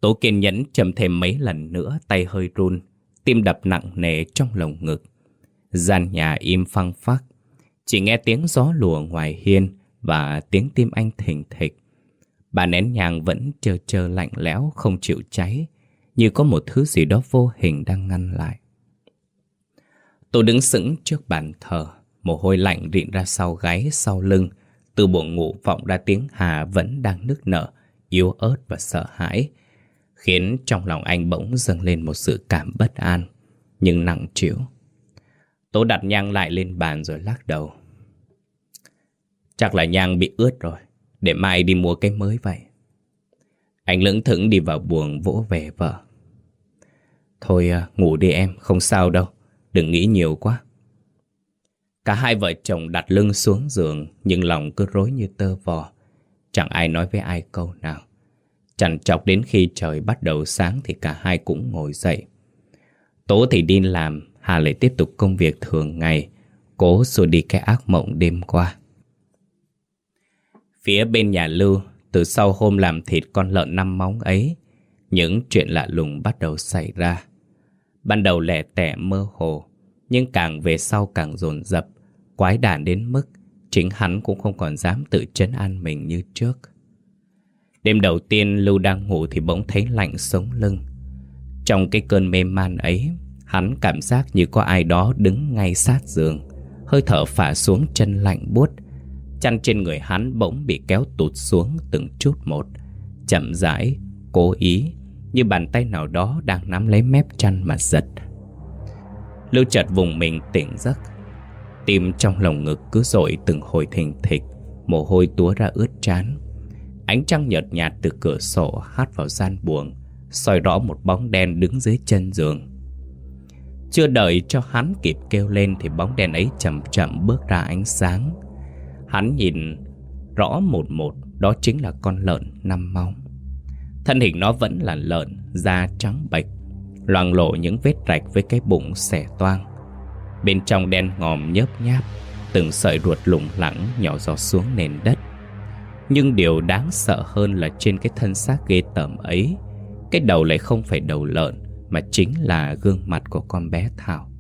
Tố kiên nhẫn châm thêm mấy lần nữa, Tay hơi run, Tim đập nặng nề trong lồng ngực. Gian nhà im phăng phắc, Chỉ nghe tiếng gió lùa ngoài hiên Và tiếng tim anh thình thịch. Bà nén nhàng vẫn chờ chờ lạnh lẽo, Không chịu cháy, Như có một thứ gì đó vô hình đang ngăn lại. Tôi đứng sững trước bàn thờ, Mồ hôi lạnh rịn ra sau gáy, sau lưng. Từ bộ ngủ vọng ra tiếng Hà vẫn đang nức nở, Yếu ớt và sợ hãi. Khiến trong lòng anh bỗng dâng lên một sự cảm bất an Nhưng nặng trĩu. Tố đặt nhang lại lên bàn rồi lắc đầu. Chắc là nhang bị ướt rồi Để mai đi mua cái mới vậy. Anh lững thững đi vào buồng vỗ về vợ. Thôi à, ngủ đi em, không sao đâu Đừng nghĩ nhiều quá. Cả hai vợ chồng đặt lưng xuống giường Nhưng lòng cứ rối như tơ vò. Chẳng ai nói với ai câu nào. Chẳng chọc đến khi trời bắt đầu sáng Thì cả hai cũng ngồi dậy. Tố thì đi làm, Hà lại tiếp tục công việc thường ngày. Cố xua đi cái ác mộng đêm qua. Phía bên nhà Lưu, Từ sau hôm làm thịt con lợn năm móng ấy, Những chuyện lạ lùng bắt đầu xảy ra. Ban đầu lẻ tẻ mơ hồ, Nhưng càng về sau càng dồn dập, Quái đản đến mức Chính hắn cũng không còn dám tự chấn an mình như trước. Đêm đầu tiên Lưu đang ngủ thì bỗng thấy lạnh sống lưng. Trong cái cơn mê man ấy Hắn cảm giác như có ai đó đứng ngay sát giường Hơi thở phả xuống chân lạnh buốt. Chăn trên người hắn bỗng bị kéo tụt xuống từng chút một Chậm rãi, cố ý Như bàn tay nào đó đang nắm lấy mép chăn mà giật. Lưu chợt vùng mình tỉnh giấc Tim trong lồng ngực cứ dội từng hồi thình thịch Mồ hôi túa ra ướt chán Ánh trăng nhợt nhạt từ cửa sổ hát vào gian buồng soi rõ một bóng đen đứng dưới chân giường. Chưa đợi cho hắn kịp kêu lên Thì bóng đen ấy chậm chậm bước ra ánh sáng. Hắn nhìn rõ một một Đó chính là con lợn năm móng Thân hình nó vẫn là lợn Da trắng bạch, Loang lộ những vết rạch với cái bụng xẻ toang. Bên trong đen ngòm nhớp nháp Từng sợi ruột lủng lẳng nhỏ giọt xuống nền đất. Nhưng điều đáng sợ hơn là trên cái thân xác ghê tởm ấy, Cái đầu lại không phải đầu lợn, Mà chính là gương mặt của con bé Thảo.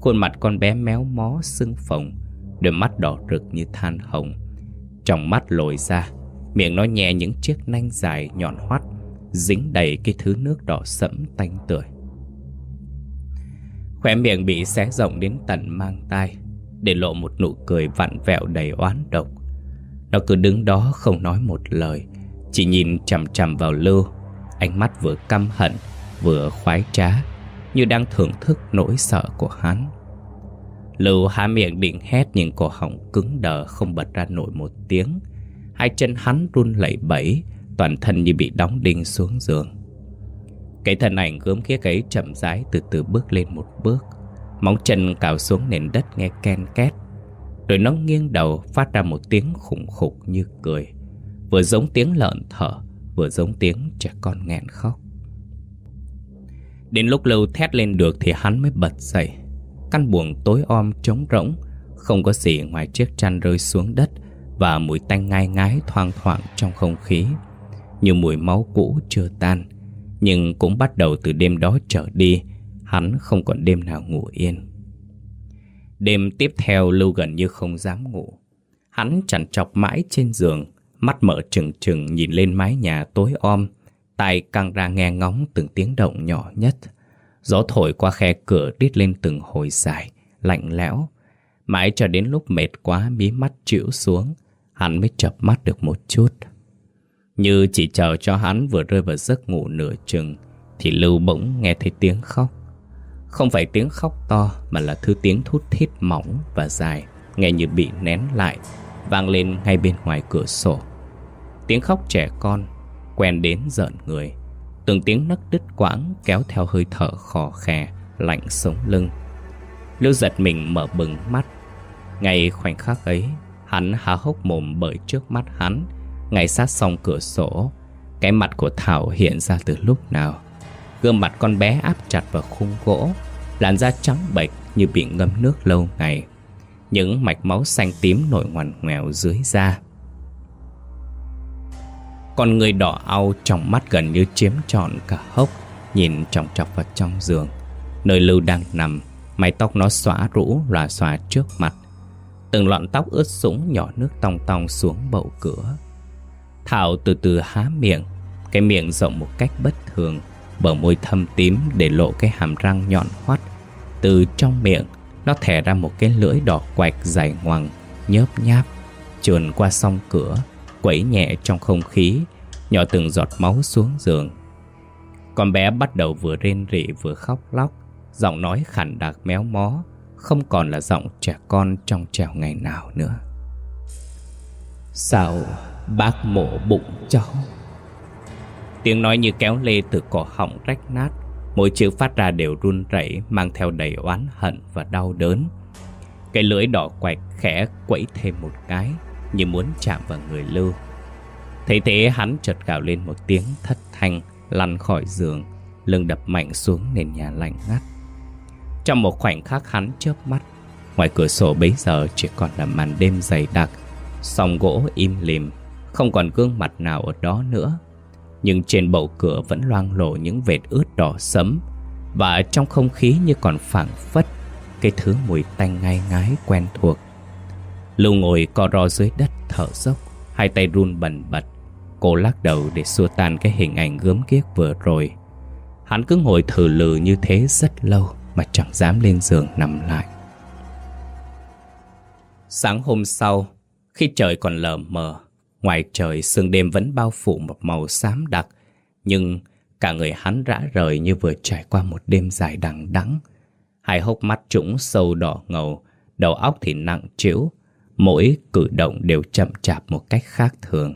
Khuôn mặt con bé méo mó, sưng phồng, Đôi mắt đỏ rực như than hồng. Trong mắt lồi ra, Miệng nó nhẹ những chiếc nanh dài nhọn hoắt, Dính đầy cái thứ nước đỏ sẫm tanh tưởi. Khóe miệng bị xé rộng đến tận mang tai, Để lộ một nụ cười vặn vẹo đầy oán độc. Nó cứ đứng đó không nói một lời, Chỉ nhìn chằm chằm vào Lưu Ánh mắt vừa căm hận, Vừa khoái trá, Như đang thưởng thức nỗi sợ của hắn. Lưu há miệng định hét Nhưng cổ họng cứng đờ không bật ra nổi một tiếng. Hai chân hắn run lẩy bẩy, Toàn thân như bị đóng đinh xuống giường. Cái thân ảnh gớm ghiếc ấy chậm rãi từ từ bước lên một bước. Móng chân cào xuống nền đất nghe ken két. Rồi nó nghiêng đầu phát ra một tiếng khủng khục như cười. Vừa giống tiếng lợn thở, Vừa giống tiếng trẻ con nghẹn khóc. Đến lúc lâu thét lên được Thì hắn mới bật dậy. Căn buồng tối om trống rỗng, Không có gì ngoài chiếc chăn rơi xuống đất Và mùi tanh ngai ngái thoang thoảng trong không khí. Như mùi máu cũ chưa tan, Nhưng cũng bắt đầu từ đêm đó trở đi, Hắn không còn đêm nào ngủ yên. Đêm tiếp theo Lưu gần như không dám ngủ. Hắn chằn chọc mãi trên giường, Mắt mở trừng trừng nhìn lên mái nhà tối om, Tai căng ra nghe ngóng từng tiếng động nhỏ nhất. Gió thổi qua khe cửa rít lên từng hồi dài, Lạnh lẽo. Mãi cho đến lúc mệt quá, mí mắt chịu xuống, Hắn mới chập mắt được một chút. Như chỉ chờ cho hắn vừa rơi vào giấc ngủ nửa chừng, Thì Lưu bỗng nghe thấy tiếng khóc. Không phải tiếng khóc to, Mà là thứ tiếng thút thít mỏng và dài, Nghe như bị nén lại, Vang lên ngay bên ngoài cửa sổ. Tiếng khóc trẻ con, Quen đến giận người. Từng tiếng nấc đứt quãng Kéo theo hơi thở khò khè, Lạnh sống lưng. Lưu giật mình mở bừng mắt. Ngay khoảnh khắc ấy, Hắn há hốc mồm bởi trước mắt hắn. Ngay sát song cửa sổ, Cái mặt của Thảo hiện ra từ lúc nào? Gương mặt con bé áp chặt vào khung gỗ, Làn da trắng bệch như bị ngâm nước lâu ngày. Những mạch máu xanh tím nổi ngoằn ngoèo dưới da. Con người đỏ au trong mắt gần như chiếm trọn cả hốc, Nhìn trọng trọc vào trong giường. Nơi Lưu đang nằm, Mái tóc nó xóa rũ lòa xòa trước mặt. Từng lọn tóc ướt sũng nhỏ nước tong tong xuống bậu cửa. Thảo từ từ há miệng, Cái miệng rộng một cách bất thường. Bờ môi thâm tím để lộ cái hàm răng nhọn hoắt. Từ trong miệng, Nó thẻ ra một cái lưỡi đỏ quạch dài ngoằng, Nhớp nháp, Trườn qua song cửa, Quẩy nhẹ trong không khí, Nhỏ từng giọt máu xuống giường. Con bé bắt đầu vừa rên rỉ vừa khóc lóc, Giọng nói khản đặc méo mó, Không còn là giọng trẻ con trong trèo ngày nào nữa. Sao bác mổ bụng cháu Tiếng nói như kéo lê từ cổ họng rách nát. Mỗi chữ phát ra đều run rẩy, Mang theo đầy oán hận và đau đớn. Cái lưỡi đỏ quạch khẽ quẫy thêm một cái, Như muốn chạm vào người Lưu. Thấy thế, hắn chợt gào lên một tiếng thất thanh, Lăn khỏi giường, Lưng đập mạnh xuống nền nhà lạnh ngắt. Trong một khoảnh khắc hắn chớp mắt, Ngoài cửa sổ bấy giờ chỉ còn là màn đêm dày đặc, Song gỗ im lìm, Không còn gương mặt nào ở đó nữa. Nhưng trên bầu cửa vẫn loang lổ những vệt ướt đỏ sấm Và trong không khí như còn phảng phất, Cái thứ mùi tanh ngai ngái quen thuộc. Lưu ngồi co ro dưới đất thở dốc, Hai tay run bần bật. Cô lắc đầu để xua tan cái hình ảnh gớm ghiếc vừa rồi. Hắn cứ ngồi thử lừ như thế rất lâu Mà chẳng dám lên giường nằm lại. Sáng hôm sau, Khi trời còn lờ mờ Ngoài trời, sương đêm vẫn bao phủ một màu xám đặc, Nhưng cả người hắn rã rời như vừa trải qua một đêm dài đằng đẵng. Hai hốc mắt trũng sâu đỏ ngầu, Đầu óc thì nặng trĩu, Mỗi cử động đều chậm chạp một cách khác thường.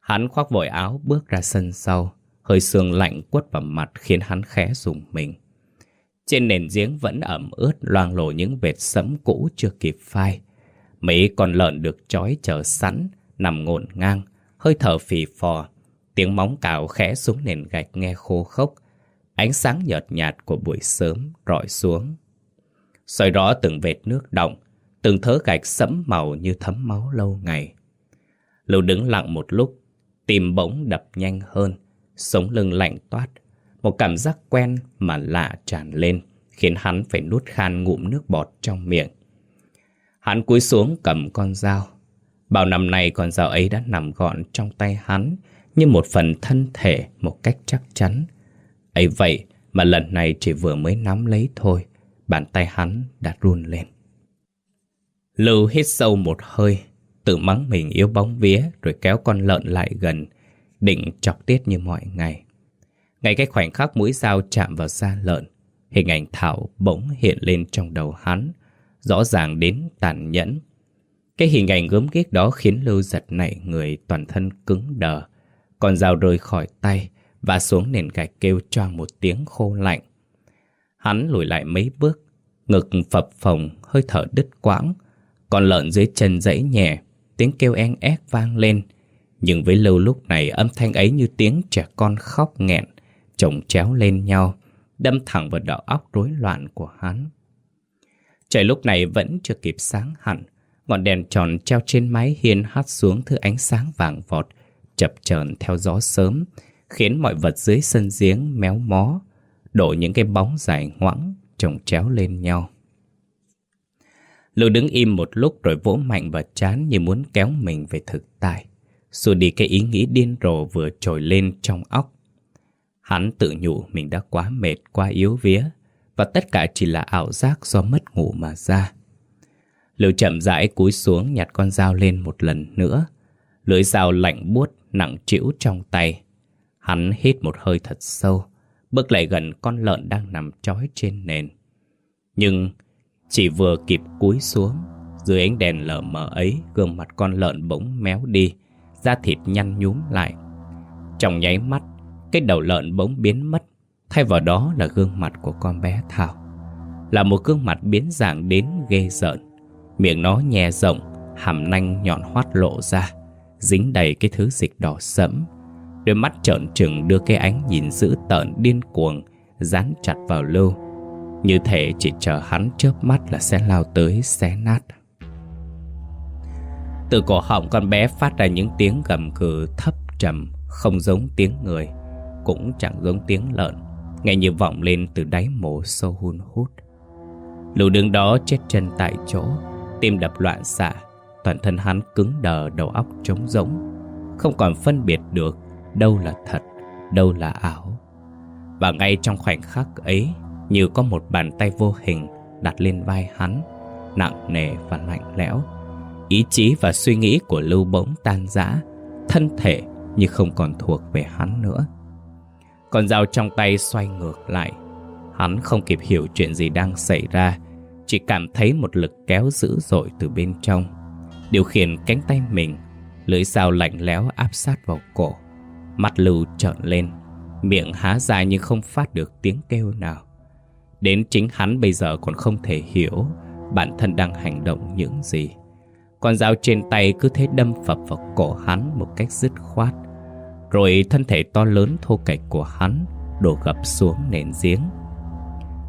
Hắn khoác vội áo bước ra sân sau, Hơi sương lạnh quất vào mặt khiến hắn khẽ rùng mình. Trên nền giếng vẫn ẩm ướt, loang lổ những vệt sẫm cũ chưa kịp phai. Mấy con lợn được trói chờ sẵn Nằm ngổn ngang, Hơi thở phì phò, Tiếng móng cào khẽ xuống nền gạch nghe khô khốc. Ánh sáng nhợt nhạt của buổi sớm rọi xuống. Soi rõ từng vệt nước động Từng thớ gạch sẫm màu như thấm máu lâu ngày. Lưu đứng lặng một lúc Tim bỗng đập nhanh hơn, Sống lưng lạnh toát. Một cảm giác quen mà lạ tràn lên, Khiến hắn phải nuốt khan ngụm nước bọt trong miệng. Hắn cúi xuống cầm con dao Bao năm nay con dao ấy đã nằm gọn trong tay hắn, Như một phần thân thể, một cách chắc chắn. Ấy vậy mà lần này chỉ vừa mới nắm lấy thôi, Bàn tay hắn đã run lên. Lưu hít sâu một hơi, Tự mắng mình yếu bóng vía, Rồi kéo con lợn lại gần, Định chọc tiết như mọi ngày. Ngay cái khoảnh khắc mũi dao chạm vào da lợn, Hình ảnh Thảo bỗng hiện lên trong đầu hắn, Rõ ràng đến tàn nhẫn. Cái hình ảnh gớm ghiếc đó khiến Lưu giật nảy người toàn thân cứng đờ. Con dao rơi khỏi tay Và xuống nền gạch kêu choang một tiếng khô lạnh. Hắn lùi lại mấy bước Ngực phập phồng, hơi thở đứt quãng Con lợn dưới chân dãy nhẹ Tiếng kêu en ép vang lên. Nhưng với Lưu lúc này âm thanh ấy như tiếng trẻ con khóc nghẹn, chồng chéo lên nhau, đâm thẳng vào đầu óc rối loạn của hắn. Trời lúc này vẫn chưa kịp sáng hẳn, ngọn đèn tròn treo trên mái hiên hắt xuống thứ ánh sáng vàng vọt, chập chờn theo gió sớm, khiến mọi vật dưới sân giếng méo mó, đổ những cái bóng dài ngoẵng chồng chéo lên nhau. Lưu đứng im một lúc rồi vỗ mạnh vào chán như muốn kéo mình về thực tại, xua đi cái ý nghĩ điên rồ vừa trồi lên trong óc. Hắn tự nhủ mình đã quá mệt, quá yếu vía, và tất cả chỉ là ảo giác do mất ngủ mà ra. Lưu chậm rãi cúi xuống nhặt con dao lên một lần nữa. Lưỡi dao lạnh buốt, nặng trĩu trong tay. Hắn hít một hơi thật sâu, bước lại gần con lợn đang nằm trói trên nền. Nhưng chỉ vừa kịp cúi xuống, dưới ánh đèn lờ mờ ấy, gương mặt con lợn bỗng méo đi, da thịt nhăn nhúm lại. Trong nháy mắt, cái đầu lợn bỗng biến mất, thay vào đó là gương mặt của con bé Thảo. Là một gương mặt biến dạng đến ghê rợn. Miệng nó nhè rộng, hàm nanh nhọn hoắt lộ ra, dính đầy cái thứ dịch đỏ sẫm. Đôi mắt trợn trừng đưa cái ánh nhìn dữ tợn điên cuồng, dán chặt vào lưu. Như thể chỉ chờ hắn chớp mắt là sẽ lao tới xé nát. Từ cổ họng con bé phát ra những tiếng gầm gừ thấp trầm, không giống tiếng người, cũng chẳng giống tiếng lợn, nghe như vọng lên từ đáy mồ sâu hun hút. Lũ đứng đó chết chân tại chỗ, tim đập loạn xạ, toàn thân hắn cứng đờ đầu óc trống rỗng, không còn phân biệt được đâu là thật, đâu là ảo. Và ngay trong khoảnh khắc ấy, như có một bàn tay vô hình đặt lên vai hắn, nặng nề và lạnh lẽo. Ý chí và suy nghĩ của Lưu bỗng tan rã, thân thể như không còn thuộc về hắn nữa. Con dao trong tay xoay ngược lại, hắn không kịp hiểu chuyện gì đang xảy ra, chỉ cảm thấy một lực kéo dữ dội từ bên trong. Điều khiển cánh tay mình, lưỡi dao lạnh lẽo áp sát vào cổ. Mắt Lưu trợn lên, miệng há dài nhưng không phát được tiếng kêu nào. Đến chính hắn bây giờ còn không thể hiểu bản thân đang hành động những gì. Con dao trên tay cứ thế đâm phập vào cổ hắn một cách dứt khoát. Rồi thân thể to lớn thô kệch của hắn đổ gập xuống nền giếng.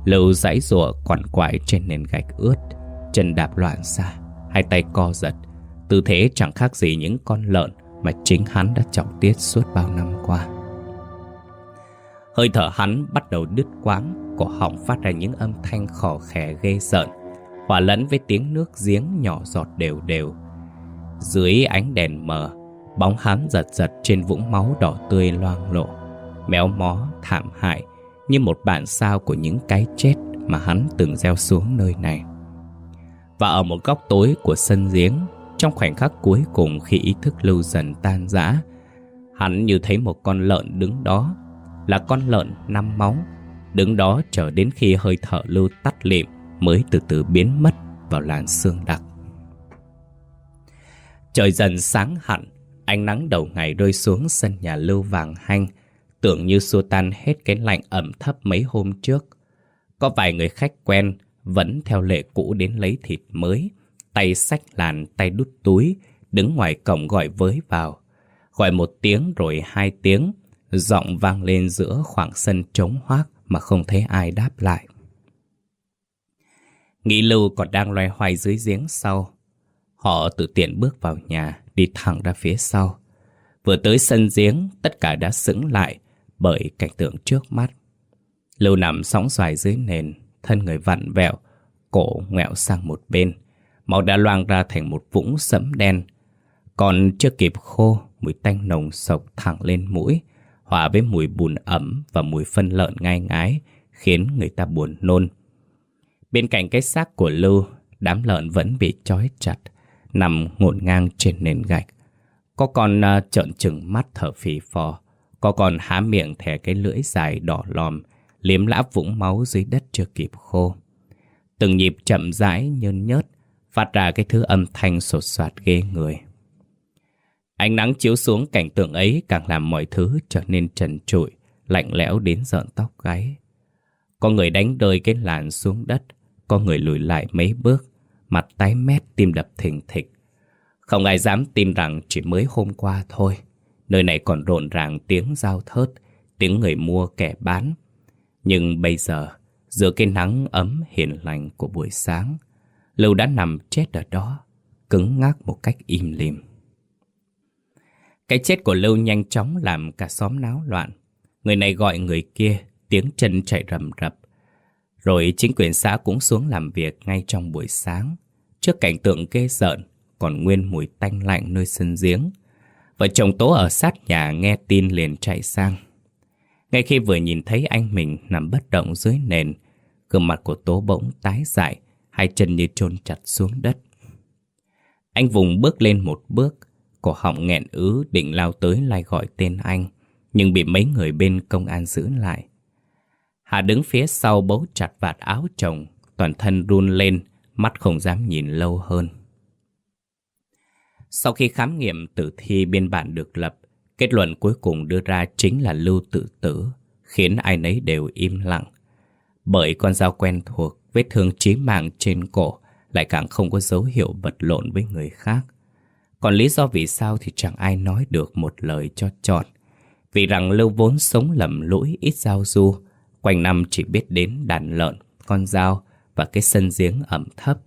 Lưu giãy rụa quằn quại trên nền gạch ướt, chân đạp loạn xa, hai tay co giật, tư thế chẳng khác gì những con lợn mà chính hắn đã trọng tiết suốt bao năm qua. Hơi thở hắn bắt đầu đứt quãng, cổ họng phát ra những âm thanh khò khè ghê rợn, hòa lẫn với tiếng nước giếng nhỏ giọt đều đều. Dưới ánh đèn mờ, bóng hắn giật giật trên vũng máu đỏ tươi loang lộ, méo mó, thảm hại như một bản sao của những cái chết mà hắn từng gieo xuống nơi này. Và ở một góc tối của sân giếng, trong khoảnh khắc cuối cùng khi ý thức lưu dần tan rã, hắn như thấy một con lợn đứng đó là con lợn năm máu, đứng đó chờ đến khi hơi thở lưu tắt lịm mới từ từ biến mất vào làn sương đặc. Trời dần sáng hẳn, ánh nắng đầu ngày rơi xuống sân nhà lưu vàng hanh, tưởng như xua tan hết cái lạnh ẩm thấp mấy hôm trước. Có vài người khách quen vẫn theo lệ cũ đến lấy thịt mới, tay xách làn, tay đút túi, đứng ngoài cổng gọi với vào. Gọi một tiếng rồi hai tiếng, Giọng vang lên giữa khoảng sân trống hoác mà không thấy ai đáp lại. Nghĩ lưu còn đang loay hoay dưới giếng sau. Họ tự tiện bước vào nhà, đi thẳng ra phía sau. Vừa tới sân giếng, tất cả đã sững lại bởi cảnh tượng trước mắt. Lưu nằm sóng xoài dưới nền, thân người vặn vẹo, cổ ngẹo sang một bên. Máu đã loang ra thành một vũng sẫm đen. Còn chưa kịp khô, mùi tanh nồng sộc thẳng lên mũi, hòa với mùi bùn ẩm và mùi phân lợn ngai ngái, khiến người ta buồn nôn. Bên cạnh cái xác của Lưu, đám lợn vẫn bị trói chặt, nằm ngổn ngang trên nền gạch. Có con uh, trợn trừng mắt thở phì phò, có còn há miệng thè cái lưỡi dài đỏ lòm, liếm lã vũng máu dưới đất chưa kịp khô. Từng nhịp chậm rãi nhơn nhớt, phát ra cái thứ âm thanh sột soạt ghê người. Ánh nắng chiếu xuống cảnh tượng ấy càng làm mọi thứ trở nên trần trụi, lạnh lẽo đến giận tóc gáy. Có người đánh rơi cái làn xuống đất, có người lùi lại mấy bước, mặt tái mét tim đập thình thịch. Không ai dám tin rằng chỉ mới hôm qua thôi. Nơi này còn rộn ràng tiếng giao thớt, tiếng người mua kẻ bán. Nhưng bây giờ, giữa cái nắng ấm hiền lành của buổi sáng, Lưu đã nằm chết ở đó, cứng ngắc một cách im lìm. Cái chết của Lưu nhanh chóng làm cả xóm náo loạn. Người này gọi người kia, tiếng chân chạy rầm rập. Rồi chính quyền xã cũng xuống làm việc ngay trong buổi sáng. Trước cảnh tượng ghê rợn, còn nguyên mùi tanh lạnh nơi sân giếng. Vợ chồng Tố ở sát nhà nghe tin liền chạy sang. Ngay khi vừa nhìn thấy anh mình nằm bất động dưới nền, gương mặt của Tố bỗng tái dại, hai chân như chôn chặt xuống đất. Anh vùng bước lên một bước, cổ họng nghẹn ứ định lao tới lai gọi tên anh, nhưng bị mấy người bên công an giữ lại. Hà đứng phía sau bấu chặt vạt áo chồng, toàn thân run lên, mắt không dám nhìn lâu hơn. Sau khi khám nghiệm tử thi biên bản được lập, kết luận cuối cùng đưa ra chính là lưu tự tử, khiến ai nấy đều im lặng. Bởi con dao quen thuộc, vết thương chí mạng trên cổ lại càng không có dấu hiệu vật lộn với người khác. Còn lý do vì sao thì chẳng ai nói được một lời cho trọn Vì rằng Lưu vốn sống lầm lũi ít giao du, quanh năm chỉ biết đến đàn lợn, con dao và cái sân giếng ẩm thấp.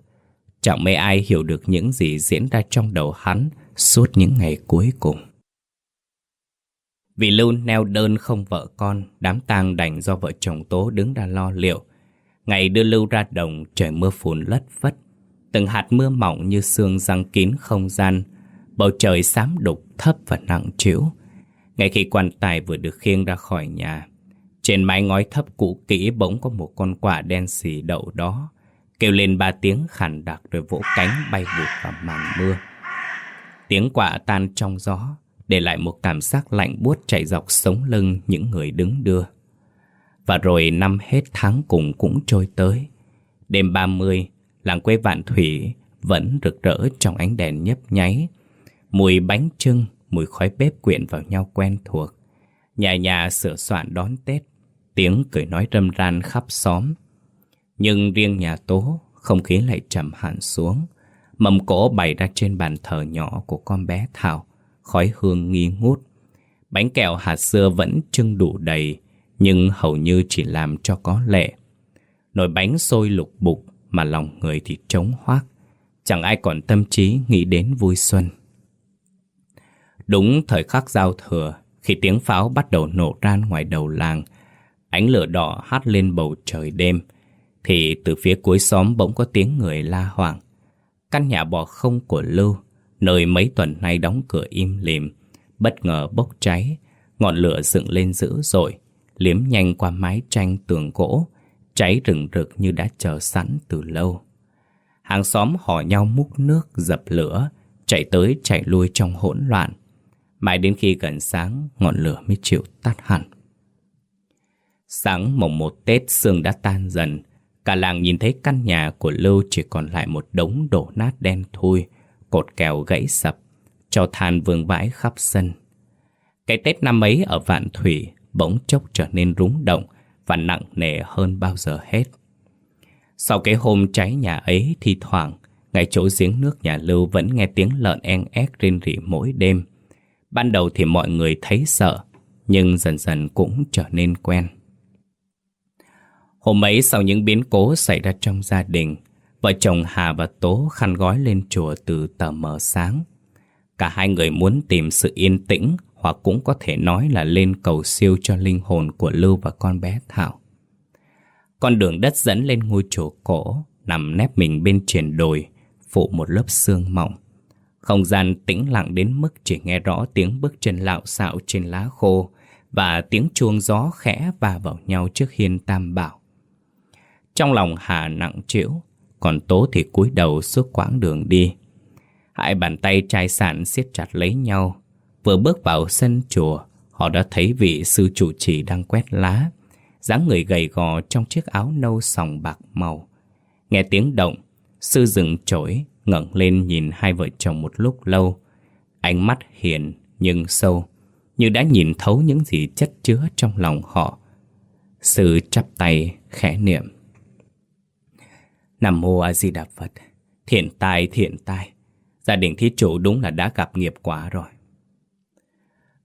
Chẳng mấy ai hiểu được những gì diễn ra trong đầu hắn suốt những ngày cuối cùng. Vì Lưu neo đơn không vợ con, đám tang đành do vợ chồng Tố đứng ra lo liệu. Ngày đưa Lưu ra đồng, trời mưa phùn lất phất. Từng hạt mưa mỏng như xương răng kín không gian, bầu trời xám đục thấp và nặng trĩu. Ngay khi quan tài vừa được khiêng ra khỏi nhà, trên mái ngói thấp cũ kỹ bỗng có một con quạ đen xì đậu đó, kêu lên ba tiếng khàn đặc rồi vỗ cánh bay vụt vào màn mưa. Tiếng quạ tan trong gió, để lại một cảm giác lạnh buốt chạy dọc sống lưng những người đứng đưa. Và rồi năm hết tháng cùng cũng trôi tới. Đêm 30, làng quê Vạn Thủy vẫn rực rỡ trong ánh đèn nhấp nháy. Mùi bánh trưng, mùi khói bếp quyện vào nhau quen thuộc. Nhà nhà sửa soạn đón Tết, tiếng cười nói râm ran khắp xóm. Nhưng riêng nhà Tố, không khí lại trầm hẳn xuống. Mầm cỗ bày ra trên bàn thờ nhỏ của con bé Thảo, khói hương nghi ngút. Bánh kẹo hạt xưa vẫn trưng đủ đầy, nhưng hầu như chỉ làm cho có lệ. Nồi bánh sôi lục bục mà lòng người thì trống hoác. Chẳng ai còn tâm trí nghĩ đến vui xuân. Đúng thời khắc giao thừa, khi tiếng pháo bắt đầu nổ ran ngoài đầu làng, ánh lửa đỏ hắt lên bầu trời đêm, thì từ phía cuối xóm bỗng có tiếng người la hoảng. Căn nhà bò không của Lưu, nơi mấy tuần nay đóng cửa im lìm, bất ngờ bốc cháy, ngọn lửa dựng lên dữ dội, liếm nhanh qua mái tranh tường gỗ, cháy rừng rực như đã chờ sẵn từ lâu. Hàng xóm hò nhau múc nước dập lửa, chạy tới chạy lui trong hỗn loạn. Mãi đến khi gần sáng, ngọn lửa mới chịu tắt hẳn. Sáng mồng một Tết sương đã tan dần, cả làng nhìn thấy căn nhà của Lưu chỉ còn lại một đống đổ nát đen thui, cột kèo gãy sập, cho than vương vãi khắp sân. Cái Tết năm ấy ở Vạn Thủy bỗng chốc trở nên rúng động và nặng nề hơn bao giờ hết. Sau cái hôm cháy nhà ấy thì thoảng, ngay chỗ giếng nước nhà Lưu vẫn nghe tiếng lợn en ép rên rỉ mỗi đêm. Ban đầu thì mọi người thấy sợ, nhưng dần dần cũng trở nên quen. Hôm ấy sau những biến cố xảy ra trong gia đình, vợ chồng Hà và Tố khăn gói lên chùa từ tờ mờ sáng. Cả hai người muốn tìm sự yên tĩnh hoặc cũng có thể nói là lên cầu siêu cho linh hồn của Lưu và con bé Thảo. Con đường đất dẫn lên ngôi chùa cổ, nằm nép mình bên triển đồi, phủ một lớp sương mỏng. Không gian tĩnh lặng đến mức chỉ nghe rõ tiếng bước chân lạo xạo trên lá khô và tiếng chuông gió khẽ va vào nhau trước hiên tam bảo. Trong lòng Hà nặng trĩu, còn Tố thì cúi đầu suốt quãng đường đi. Hai bàn tay trai sản siết chặt lấy nhau, Vừa bước vào sân chùa, họ đã thấy vị sư chủ trì đang quét lá, dáng người gầy gò trong chiếc áo nâu sòng bạc màu. Nghe tiếng động, sư dừng trỗi, ngẩng lên nhìn hai vợ chồng một lúc lâu. Ánh mắt hiền nhưng sâu, như đã nhìn thấu những gì chất chứa trong lòng họ. Sư chắp tay khẽ niệm. Nam mô A Di Đà Phật, thiện tai thiện tai, Gia đình thí chủ đúng là đã gặp nghiệp quả rồi.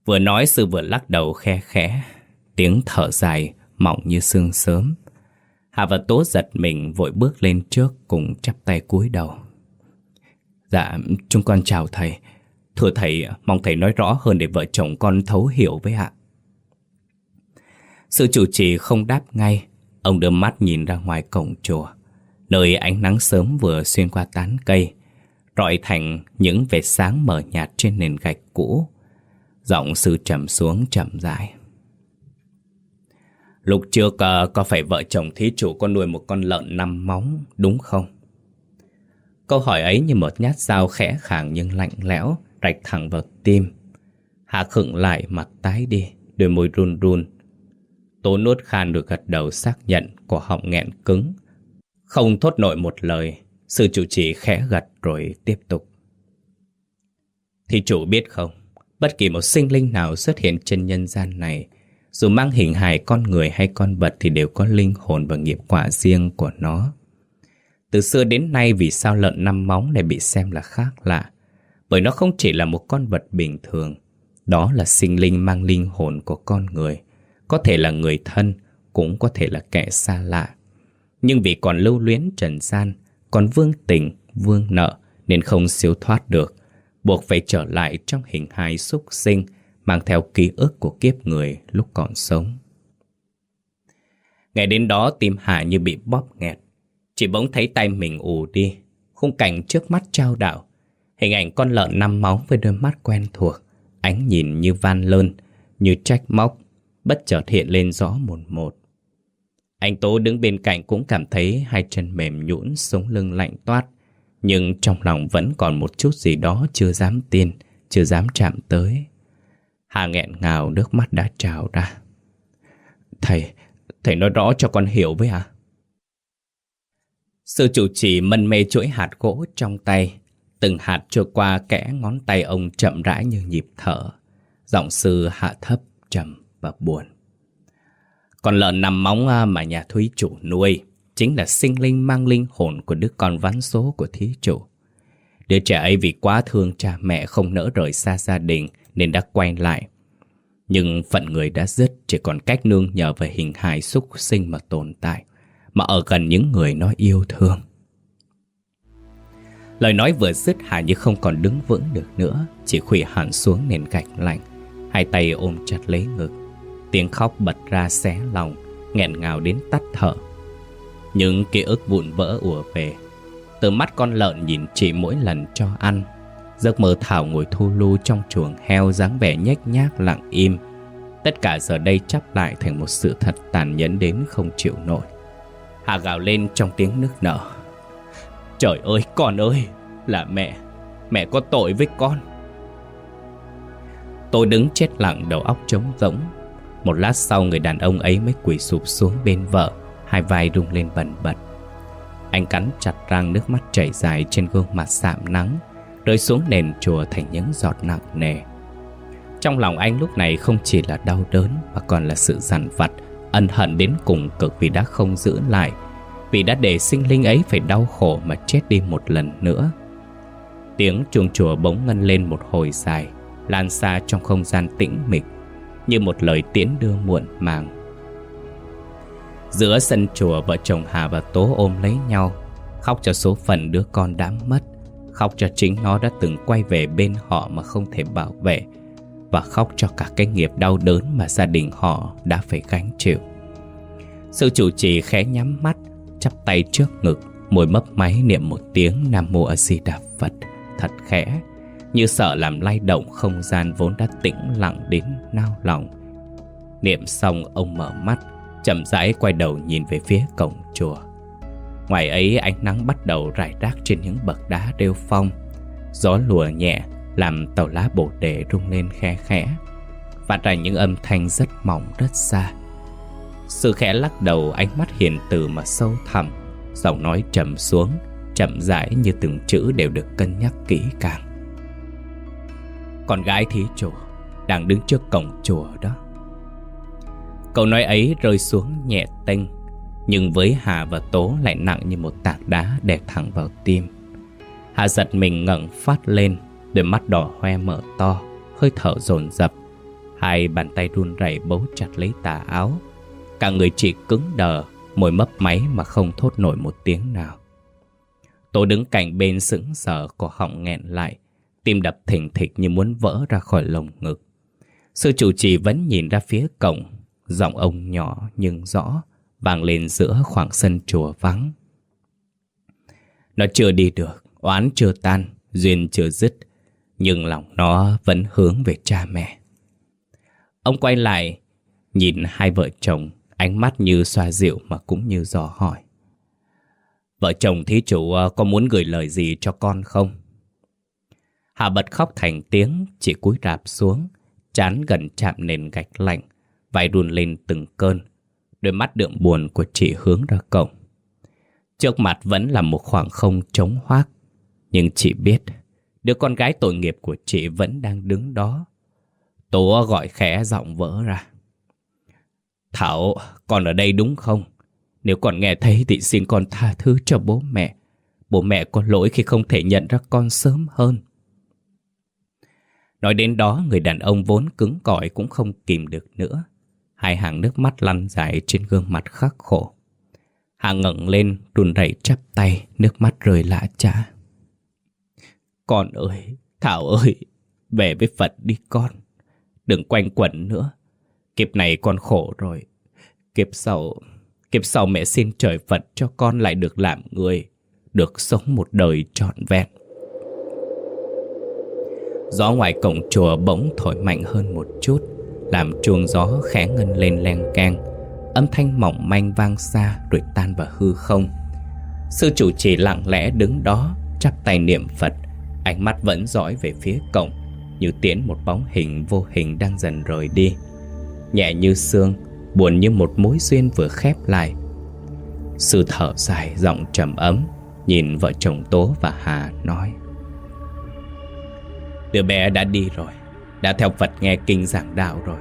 Vừa nói sư vừa lắc đầu khe khẽ, tiếng thở dài mỏng như sương sớm. Hà và Tố giật mình vội bước lên trước cùng chắp tay cúi đầu. Dạ, chúng con chào thầy. Thưa thầy, mong thầy nói rõ hơn để vợ chồng con thấu hiểu với ạ. Sự chủ trì không đáp ngay, ông đưa mắt nhìn ra ngoài cổng chùa, nơi ánh nắng sớm vừa xuyên qua tán cây, rọi thành những vệt sáng mờ nhạt trên nền gạch cũ. Giọng sư trầm xuống chậm rãi. Lúc trước à, có phải vợ chồng thí chủ có nuôi một con lợn năm móng, đúng không? Câu hỏi ấy như một nhát dao khẽ khàng nhưng lạnh lẽo, rạch thẳng vào tim. Hạ khựng lại mặt tái đi, đôi môi run run. Tố nuốt khan được gật đầu xác nhận của họng nghẹn cứng. Không thốt nổi một lời, sư chủ trì khẽ gật rồi tiếp tục. Thì chủ biết không, bất kỳ một sinh linh nào xuất hiện trên nhân gian này, dù mang hình hài con người hay con vật thì đều có linh hồn và nghiệp quả riêng của nó. Từ xưa đến nay vì sao lợn năm móng lại bị xem là khác lạ? Bởi nó không chỉ là một con vật bình thường, đó là sinh linh mang linh hồn của con người, có thể là người thân, cũng có thể là kẻ xa lạ. Nhưng vì còn lưu luyến trần gian, còn vương tình, vương nợ nên không siêu thoát được, buộc phải trở lại trong hình hài súc sinh, mang theo ký ức của kiếp người lúc còn sống. Ngày đến đó tim Hạ như bị bóp nghẹt, chỉ bỗng thấy tay mình ù đi, khung cảnh trước mắt trao đảo. Hình ảnh con lợn năm máu với đôi mắt quen thuộc, ánh nhìn như van lơn, như trách móc, bất chợt hiện lên rõ một một. Anh Tố đứng bên cạnh cũng cảm thấy hai chân mềm nhũn, sống lưng lạnh toát, nhưng trong lòng vẫn còn một chút gì đó chưa dám tin, chưa dám chạm tới. Hà nghẹn ngào nước mắt đã trào ra. Thầy, thầy nói rõ cho con hiểu với à? Sư chủ trì mân mê chuỗi hạt gỗ trong tay, từng hạt trôi qua kẽ ngón tay ông chậm rãi như nhịp thở. Giọng sư hạ thấp, trầm và buồn còn lợn nằm móng mà nhà thúy chủ nuôi chính là sinh linh mang linh hồn của đứa con ván số của thí chủ. Đứa trẻ ấy vì quá thương cha mẹ không nỡ rời xa gia đình nên đã quay lại. Nhưng phận người đã dứt chỉ còn cách nương nhờ về hình hài xúc sinh mà tồn tại, mà ở gần những người nó yêu thương. Lời nói vừa dứt Hà như không còn đứng vững được nữa, chỉ khủy hẳn xuống nền gạch lạnh, hai tay ôm chặt lấy ngực. Tiếng khóc bật ra xé lòng, nghẹn ngào đến tắt thở. Những ký ức vụn vỡ ùa về. Từ mắt con lợn nhìn chị mỗi lần cho ăn, Giấc mơ Thảo ngồi thu lưu trong chuồng heo dáng vẻ nhếch nhác lặng im. Tất cả giờ đây chắp lại thành một sự thật tàn nhẫn đến không chịu nổi. Hà gào lên trong tiếng nức nở. Trời ơi, con ơi, là mẹ, mẹ có tội với con. Tôi đứng chết lặng đầu óc trống rỗng. Một lát sau người đàn ông ấy mới quỳ sụp xuống bên vợ, hai vai rung lên bần bật. Anh cắn chặt răng nước mắt chảy dài trên gương mặt sạm nắng rơi xuống nền chùa thành những giọt nặng nề. Trong lòng anh lúc này không chỉ là đau đớn mà còn là sự dằn vặt, ân hận đến cùng cực vì đã không giữ lại, vì đã để sinh linh ấy phải đau khổ mà chết đi một lần nữa. Tiếng chuông chùa bỗng ngân lên một hồi dài, lan xa trong không gian tĩnh mịch, như một lời tiễn đưa muộn màng. Giữa sân chùa vợ chồng Hà và Tố ôm lấy nhau, khóc cho số phận đứa con đã mất. Khóc cho chính nó đã từng quay về bên họ mà không thể bảo vệ Và khóc cho cả cái nghiệp đau đớn mà gia đình họ đã phải gánh chịu Sự chủ trì khẽ nhắm mắt Chắp tay trước ngực Môi mấp máy niệm một tiếng Nam Mô A Di Đà Phật Thật khẽ như sợ làm lay động không gian vốn đã tĩnh lặng đến nao lòng. Niệm xong, ông mở mắt, Chậm rãi quay đầu nhìn về phía cổng chùa. Ngoài ấy, ánh nắng bắt đầu rải rác trên những bậc đá rêu phong. Gió lùa nhẹ, làm tàu lá bồ đề rung lên khe khẽ, Phát ra những âm thanh rất mỏng rất xa. Sự khẽ lắc đầu, ánh mắt hiền từ mà sâu thẳm, Giọng nói trầm xuống, Chậm rãi như từng chữ đều được cân nhắc kỹ càng. Con gái thí chủ Đang đứng trước cổng chùa đó. Câu nói ấy rơi xuống nhẹ tênh, nhưng với Hà và Tố lại nặng như một tảng đá đè thẳng vào tim. Hà giật mình ngẩng phát lên, Đôi mắt đỏ hoe mở to, Hơi thở dồn dập. Hai bàn tay run rẩy bấu chặt lấy tà áo. Cả người chị cứng đờ, Môi mấp máy mà không thốt nổi một tiếng nào. Tố đứng cạnh bên sững sờ, Cổ họng nghẹn lại Tim đập thình thịch như muốn vỡ ra khỏi lồng ngực. Sư chủ trì vẫn nhìn ra phía cổng. Giọng ông nhỏ nhưng rõ, Vang lên giữa khoảng sân chùa vắng. Nó chưa đi được, Oán chưa tan, Duyên chưa dứt, Nhưng lòng nó vẫn hướng về cha mẹ. Ông quay lại, Nhìn hai vợ chồng, Ánh mắt như xoa dịu mà cũng như dò hỏi. Vợ chồng thí chủ ờ, có muốn gửi lời gì cho con không? Hà bật khóc thành tiếng Chỉ cúi rạp xuống Chán gần chạm nền gạch lạnh Vai run lên từng cơn. Đôi mắt đượm buồn của chị hướng ra cổng. Trước mặt vẫn là một khoảng không trống hoác Nhưng chị biết Đứa con gái tội nghiệp của chị vẫn đang đứng đó. Tố gọi khẽ giọng vỡ ra. Thảo, con ở đây đúng không? Nếu con nghe thấy thì xin con tha thứ cho bố mẹ. Bố mẹ có lỗi khi không thể nhận ra con sớm hơn. Nói đến đó người đàn ông vốn cứng cỏi cũng không kìm được nữa. Hai hàng nước mắt lăn dài trên gương mặt khắc khổ. Hà ngẩng lên run rẩy chắp tay Nước mắt rơi lạ chả Con ơi, Thảo ơi Về với Phật đi con. Đừng quanh quẩn nữa. Kiếp này con khổ rồi. Kiếp sau Kiếp sau mẹ xin trời Phật cho con lại được làm người Được sống một đời trọn vẹn. Gió ngoài cổng chùa bỗng thổi mạnh hơn một chút, Làm chuông gió khẽ ngân lên len keng. Âm thanh mỏng manh vang xa rồi tan vào hư không. Sư chủ chỉ lặng lẽ đứng đó, Chắp tay niệm Phật. Ánh mắt vẫn dõi về phía cổng, Như tiến một bóng hình vô hình đang dần rời đi. Nhẹ như xương, Buồn như một mối duyên vừa khép lại. Sư thở dài giọng trầm ấm, Nhìn vợ chồng Tố và Hà nói. Đứa bé đã đi rồi, Đã theo Phật nghe kinh giảng đạo rồi.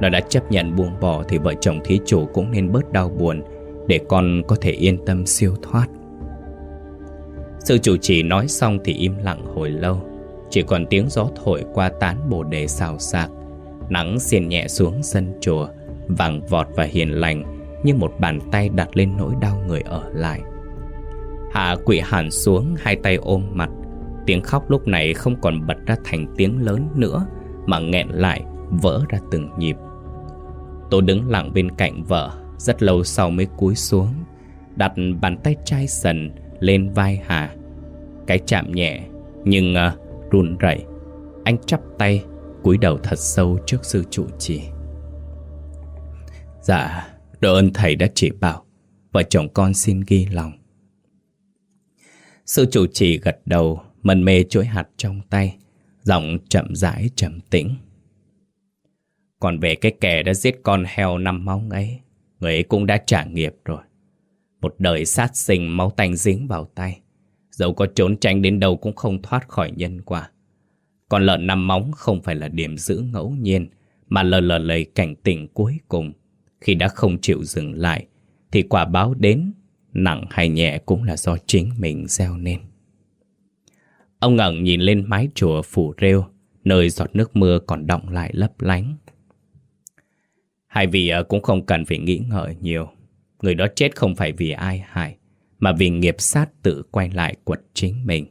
Nó đã chấp nhận buông bỏ Thì vợ chồng thí chủ cũng nên bớt đau buồn Để con có thể yên tâm siêu thoát. Sư chủ trì nói xong thì im lặng hồi lâu. Chỉ còn tiếng gió thổi qua tán bồ đề xào xạc. Nắng xiên nhẹ xuống sân chùa, Vàng vọt và hiền lành Như một bàn tay đặt lên nỗi đau người ở lại. Hạ quỷ hẳn xuống, Hai tay ôm mặt Tiếng khóc lúc này không còn bật ra thành tiếng lớn nữa Mà nghẹn lại Vỡ ra từng nhịp. Tôi đứng lặng bên cạnh vợ Rất lâu sau mới cúi xuống Đặt bàn tay chai sần Lên vai Hà. Cái chạm nhẹ Nhưng uh, run rẩy. Anh chắp tay cúi đầu thật sâu trước sư trụ trì. Dạ Đội ơn thầy đã chỉ bảo Vợ chồng con xin ghi lòng. Sư trụ trì gật đầu Mần mê chuỗi hạt trong tay, Giọng chậm rãi, trầm tĩnh. Còn về cái kẻ đã giết con heo năm móng ấy, Người ấy cũng đã trả nghiệp rồi. Một đời sát sinh máu tanh dính vào tay, Dẫu có trốn tránh đến đâu cũng không thoát khỏi nhân quả. Còn lợn năm móng không phải là điểm giữ ngẫu nhiên, Mà là lời lời cảnh tỉnh cuối cùng. Khi đã không chịu dừng lại, Thì quả báo đến, Nặng hay nhẹ cũng là do chính mình gieo nên. Ông ngẩng nhìn lên mái chùa phủ rêu, nơi giọt nước mưa còn động lại lấp lánh. Hai vị ờ, cũng không cần phải nghĩ ngợi nhiều. Người đó chết không phải vì ai hại, mà vì nghiệp sát tự quay lại quật chính mình.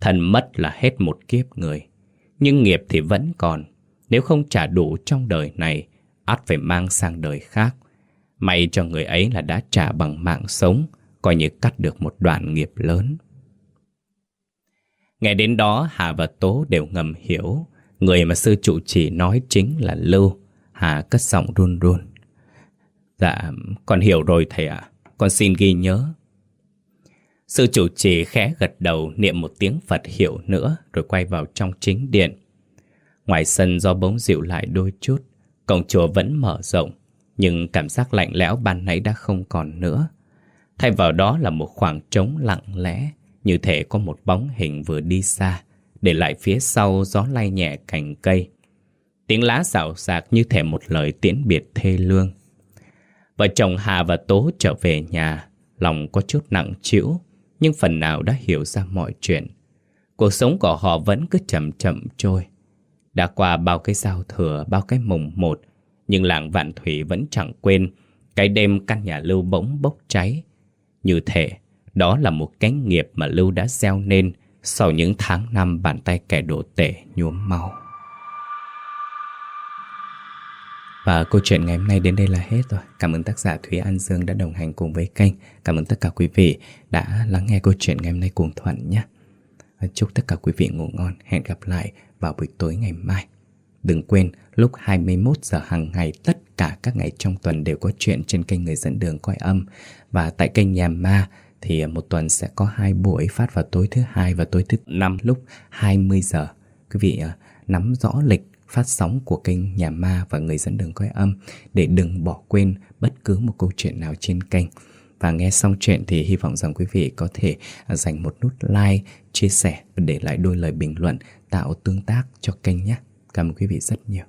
Thần mất là hết một kiếp người, nhưng nghiệp thì vẫn còn. Nếu không trả đủ trong đời này, ắt phải mang sang đời khác. May cho người ấy là đã trả bằng mạng sống, coi như cắt được một đoạn nghiệp lớn. Nghe đến đó Hà và Tố đều ngầm hiểu. Người mà sư trụ chỉ nói chính là Lưu. Hà cất giọng run run. Dạ con hiểu rồi thầy ạ. Con xin ghi nhớ. Sư chủ trì khẽ gật đầu niệm một tiếng Phật hiệu nữa rồi quay vào trong chính điện. Ngoài sân do bóng dịu lại đôi chút, cổng chùa vẫn mở rộng, nhưng cảm giác lạnh lẽo ban nãy đã không còn nữa. Thay vào đó là một khoảng trống lặng lẽ, như thể có một bóng hình vừa đi xa Để lại phía sau gió lay nhẹ cành cây Tiếng lá xào xạc như thể một lời tiễn biệt thê lương Vợ chồng Hà và Tố trở về nhà Lòng có chút nặng trĩu nhưng phần nào đã hiểu ra mọi chuyện. Cuộc sống của họ vẫn cứ chậm chậm trôi. Đã qua bao cái giao thừa, bao cái mùng một, nhưng làng Vạn Thủy vẫn chẳng quên cái đêm căn nhà Lưu bỗng bốc cháy. Như thể đó là một cái nghiệp mà Lưu đã gieo nên sau những tháng năm bàn tay kẻ đổ tể nhuốm máu. Và câu chuyện ngày hôm nay đến đây là hết rồi. Cảm ơn tác giả Thúy An Dương đã đồng hành cùng với kênh. Cảm ơn tất cả quý vị đã lắng nghe câu chuyện ngày hôm nay cùng Thuận nhé. Và chúc tất cả quý vị ngủ ngon. Hẹn gặp lại vào buổi tối ngày mai. Đừng quên, lúc 21 giờ hàng ngày, tất cả các ngày trong tuần đều có chuyện trên kênh Người dẫn đường coi âm. Và tại kênh Nhà Ma thì một tuần sẽ có hai buổi phát vào tối thứ hai và tối thứ năm lúc 20 giờ. Quý vị à, nắm rõ lịch phát sóng của kênh Nhà Ma và Người dẫn đường coi âm để đừng bỏ quên bất cứ một câu chuyện nào trên kênh. Và nghe xong chuyện thì hy vọng rằng quý vị có thể à, dành một nút like, chia sẻ và để lại đôi lời bình luận tạo tương tác cho kênh nhé. Cảm ơn quý vị rất nhiều.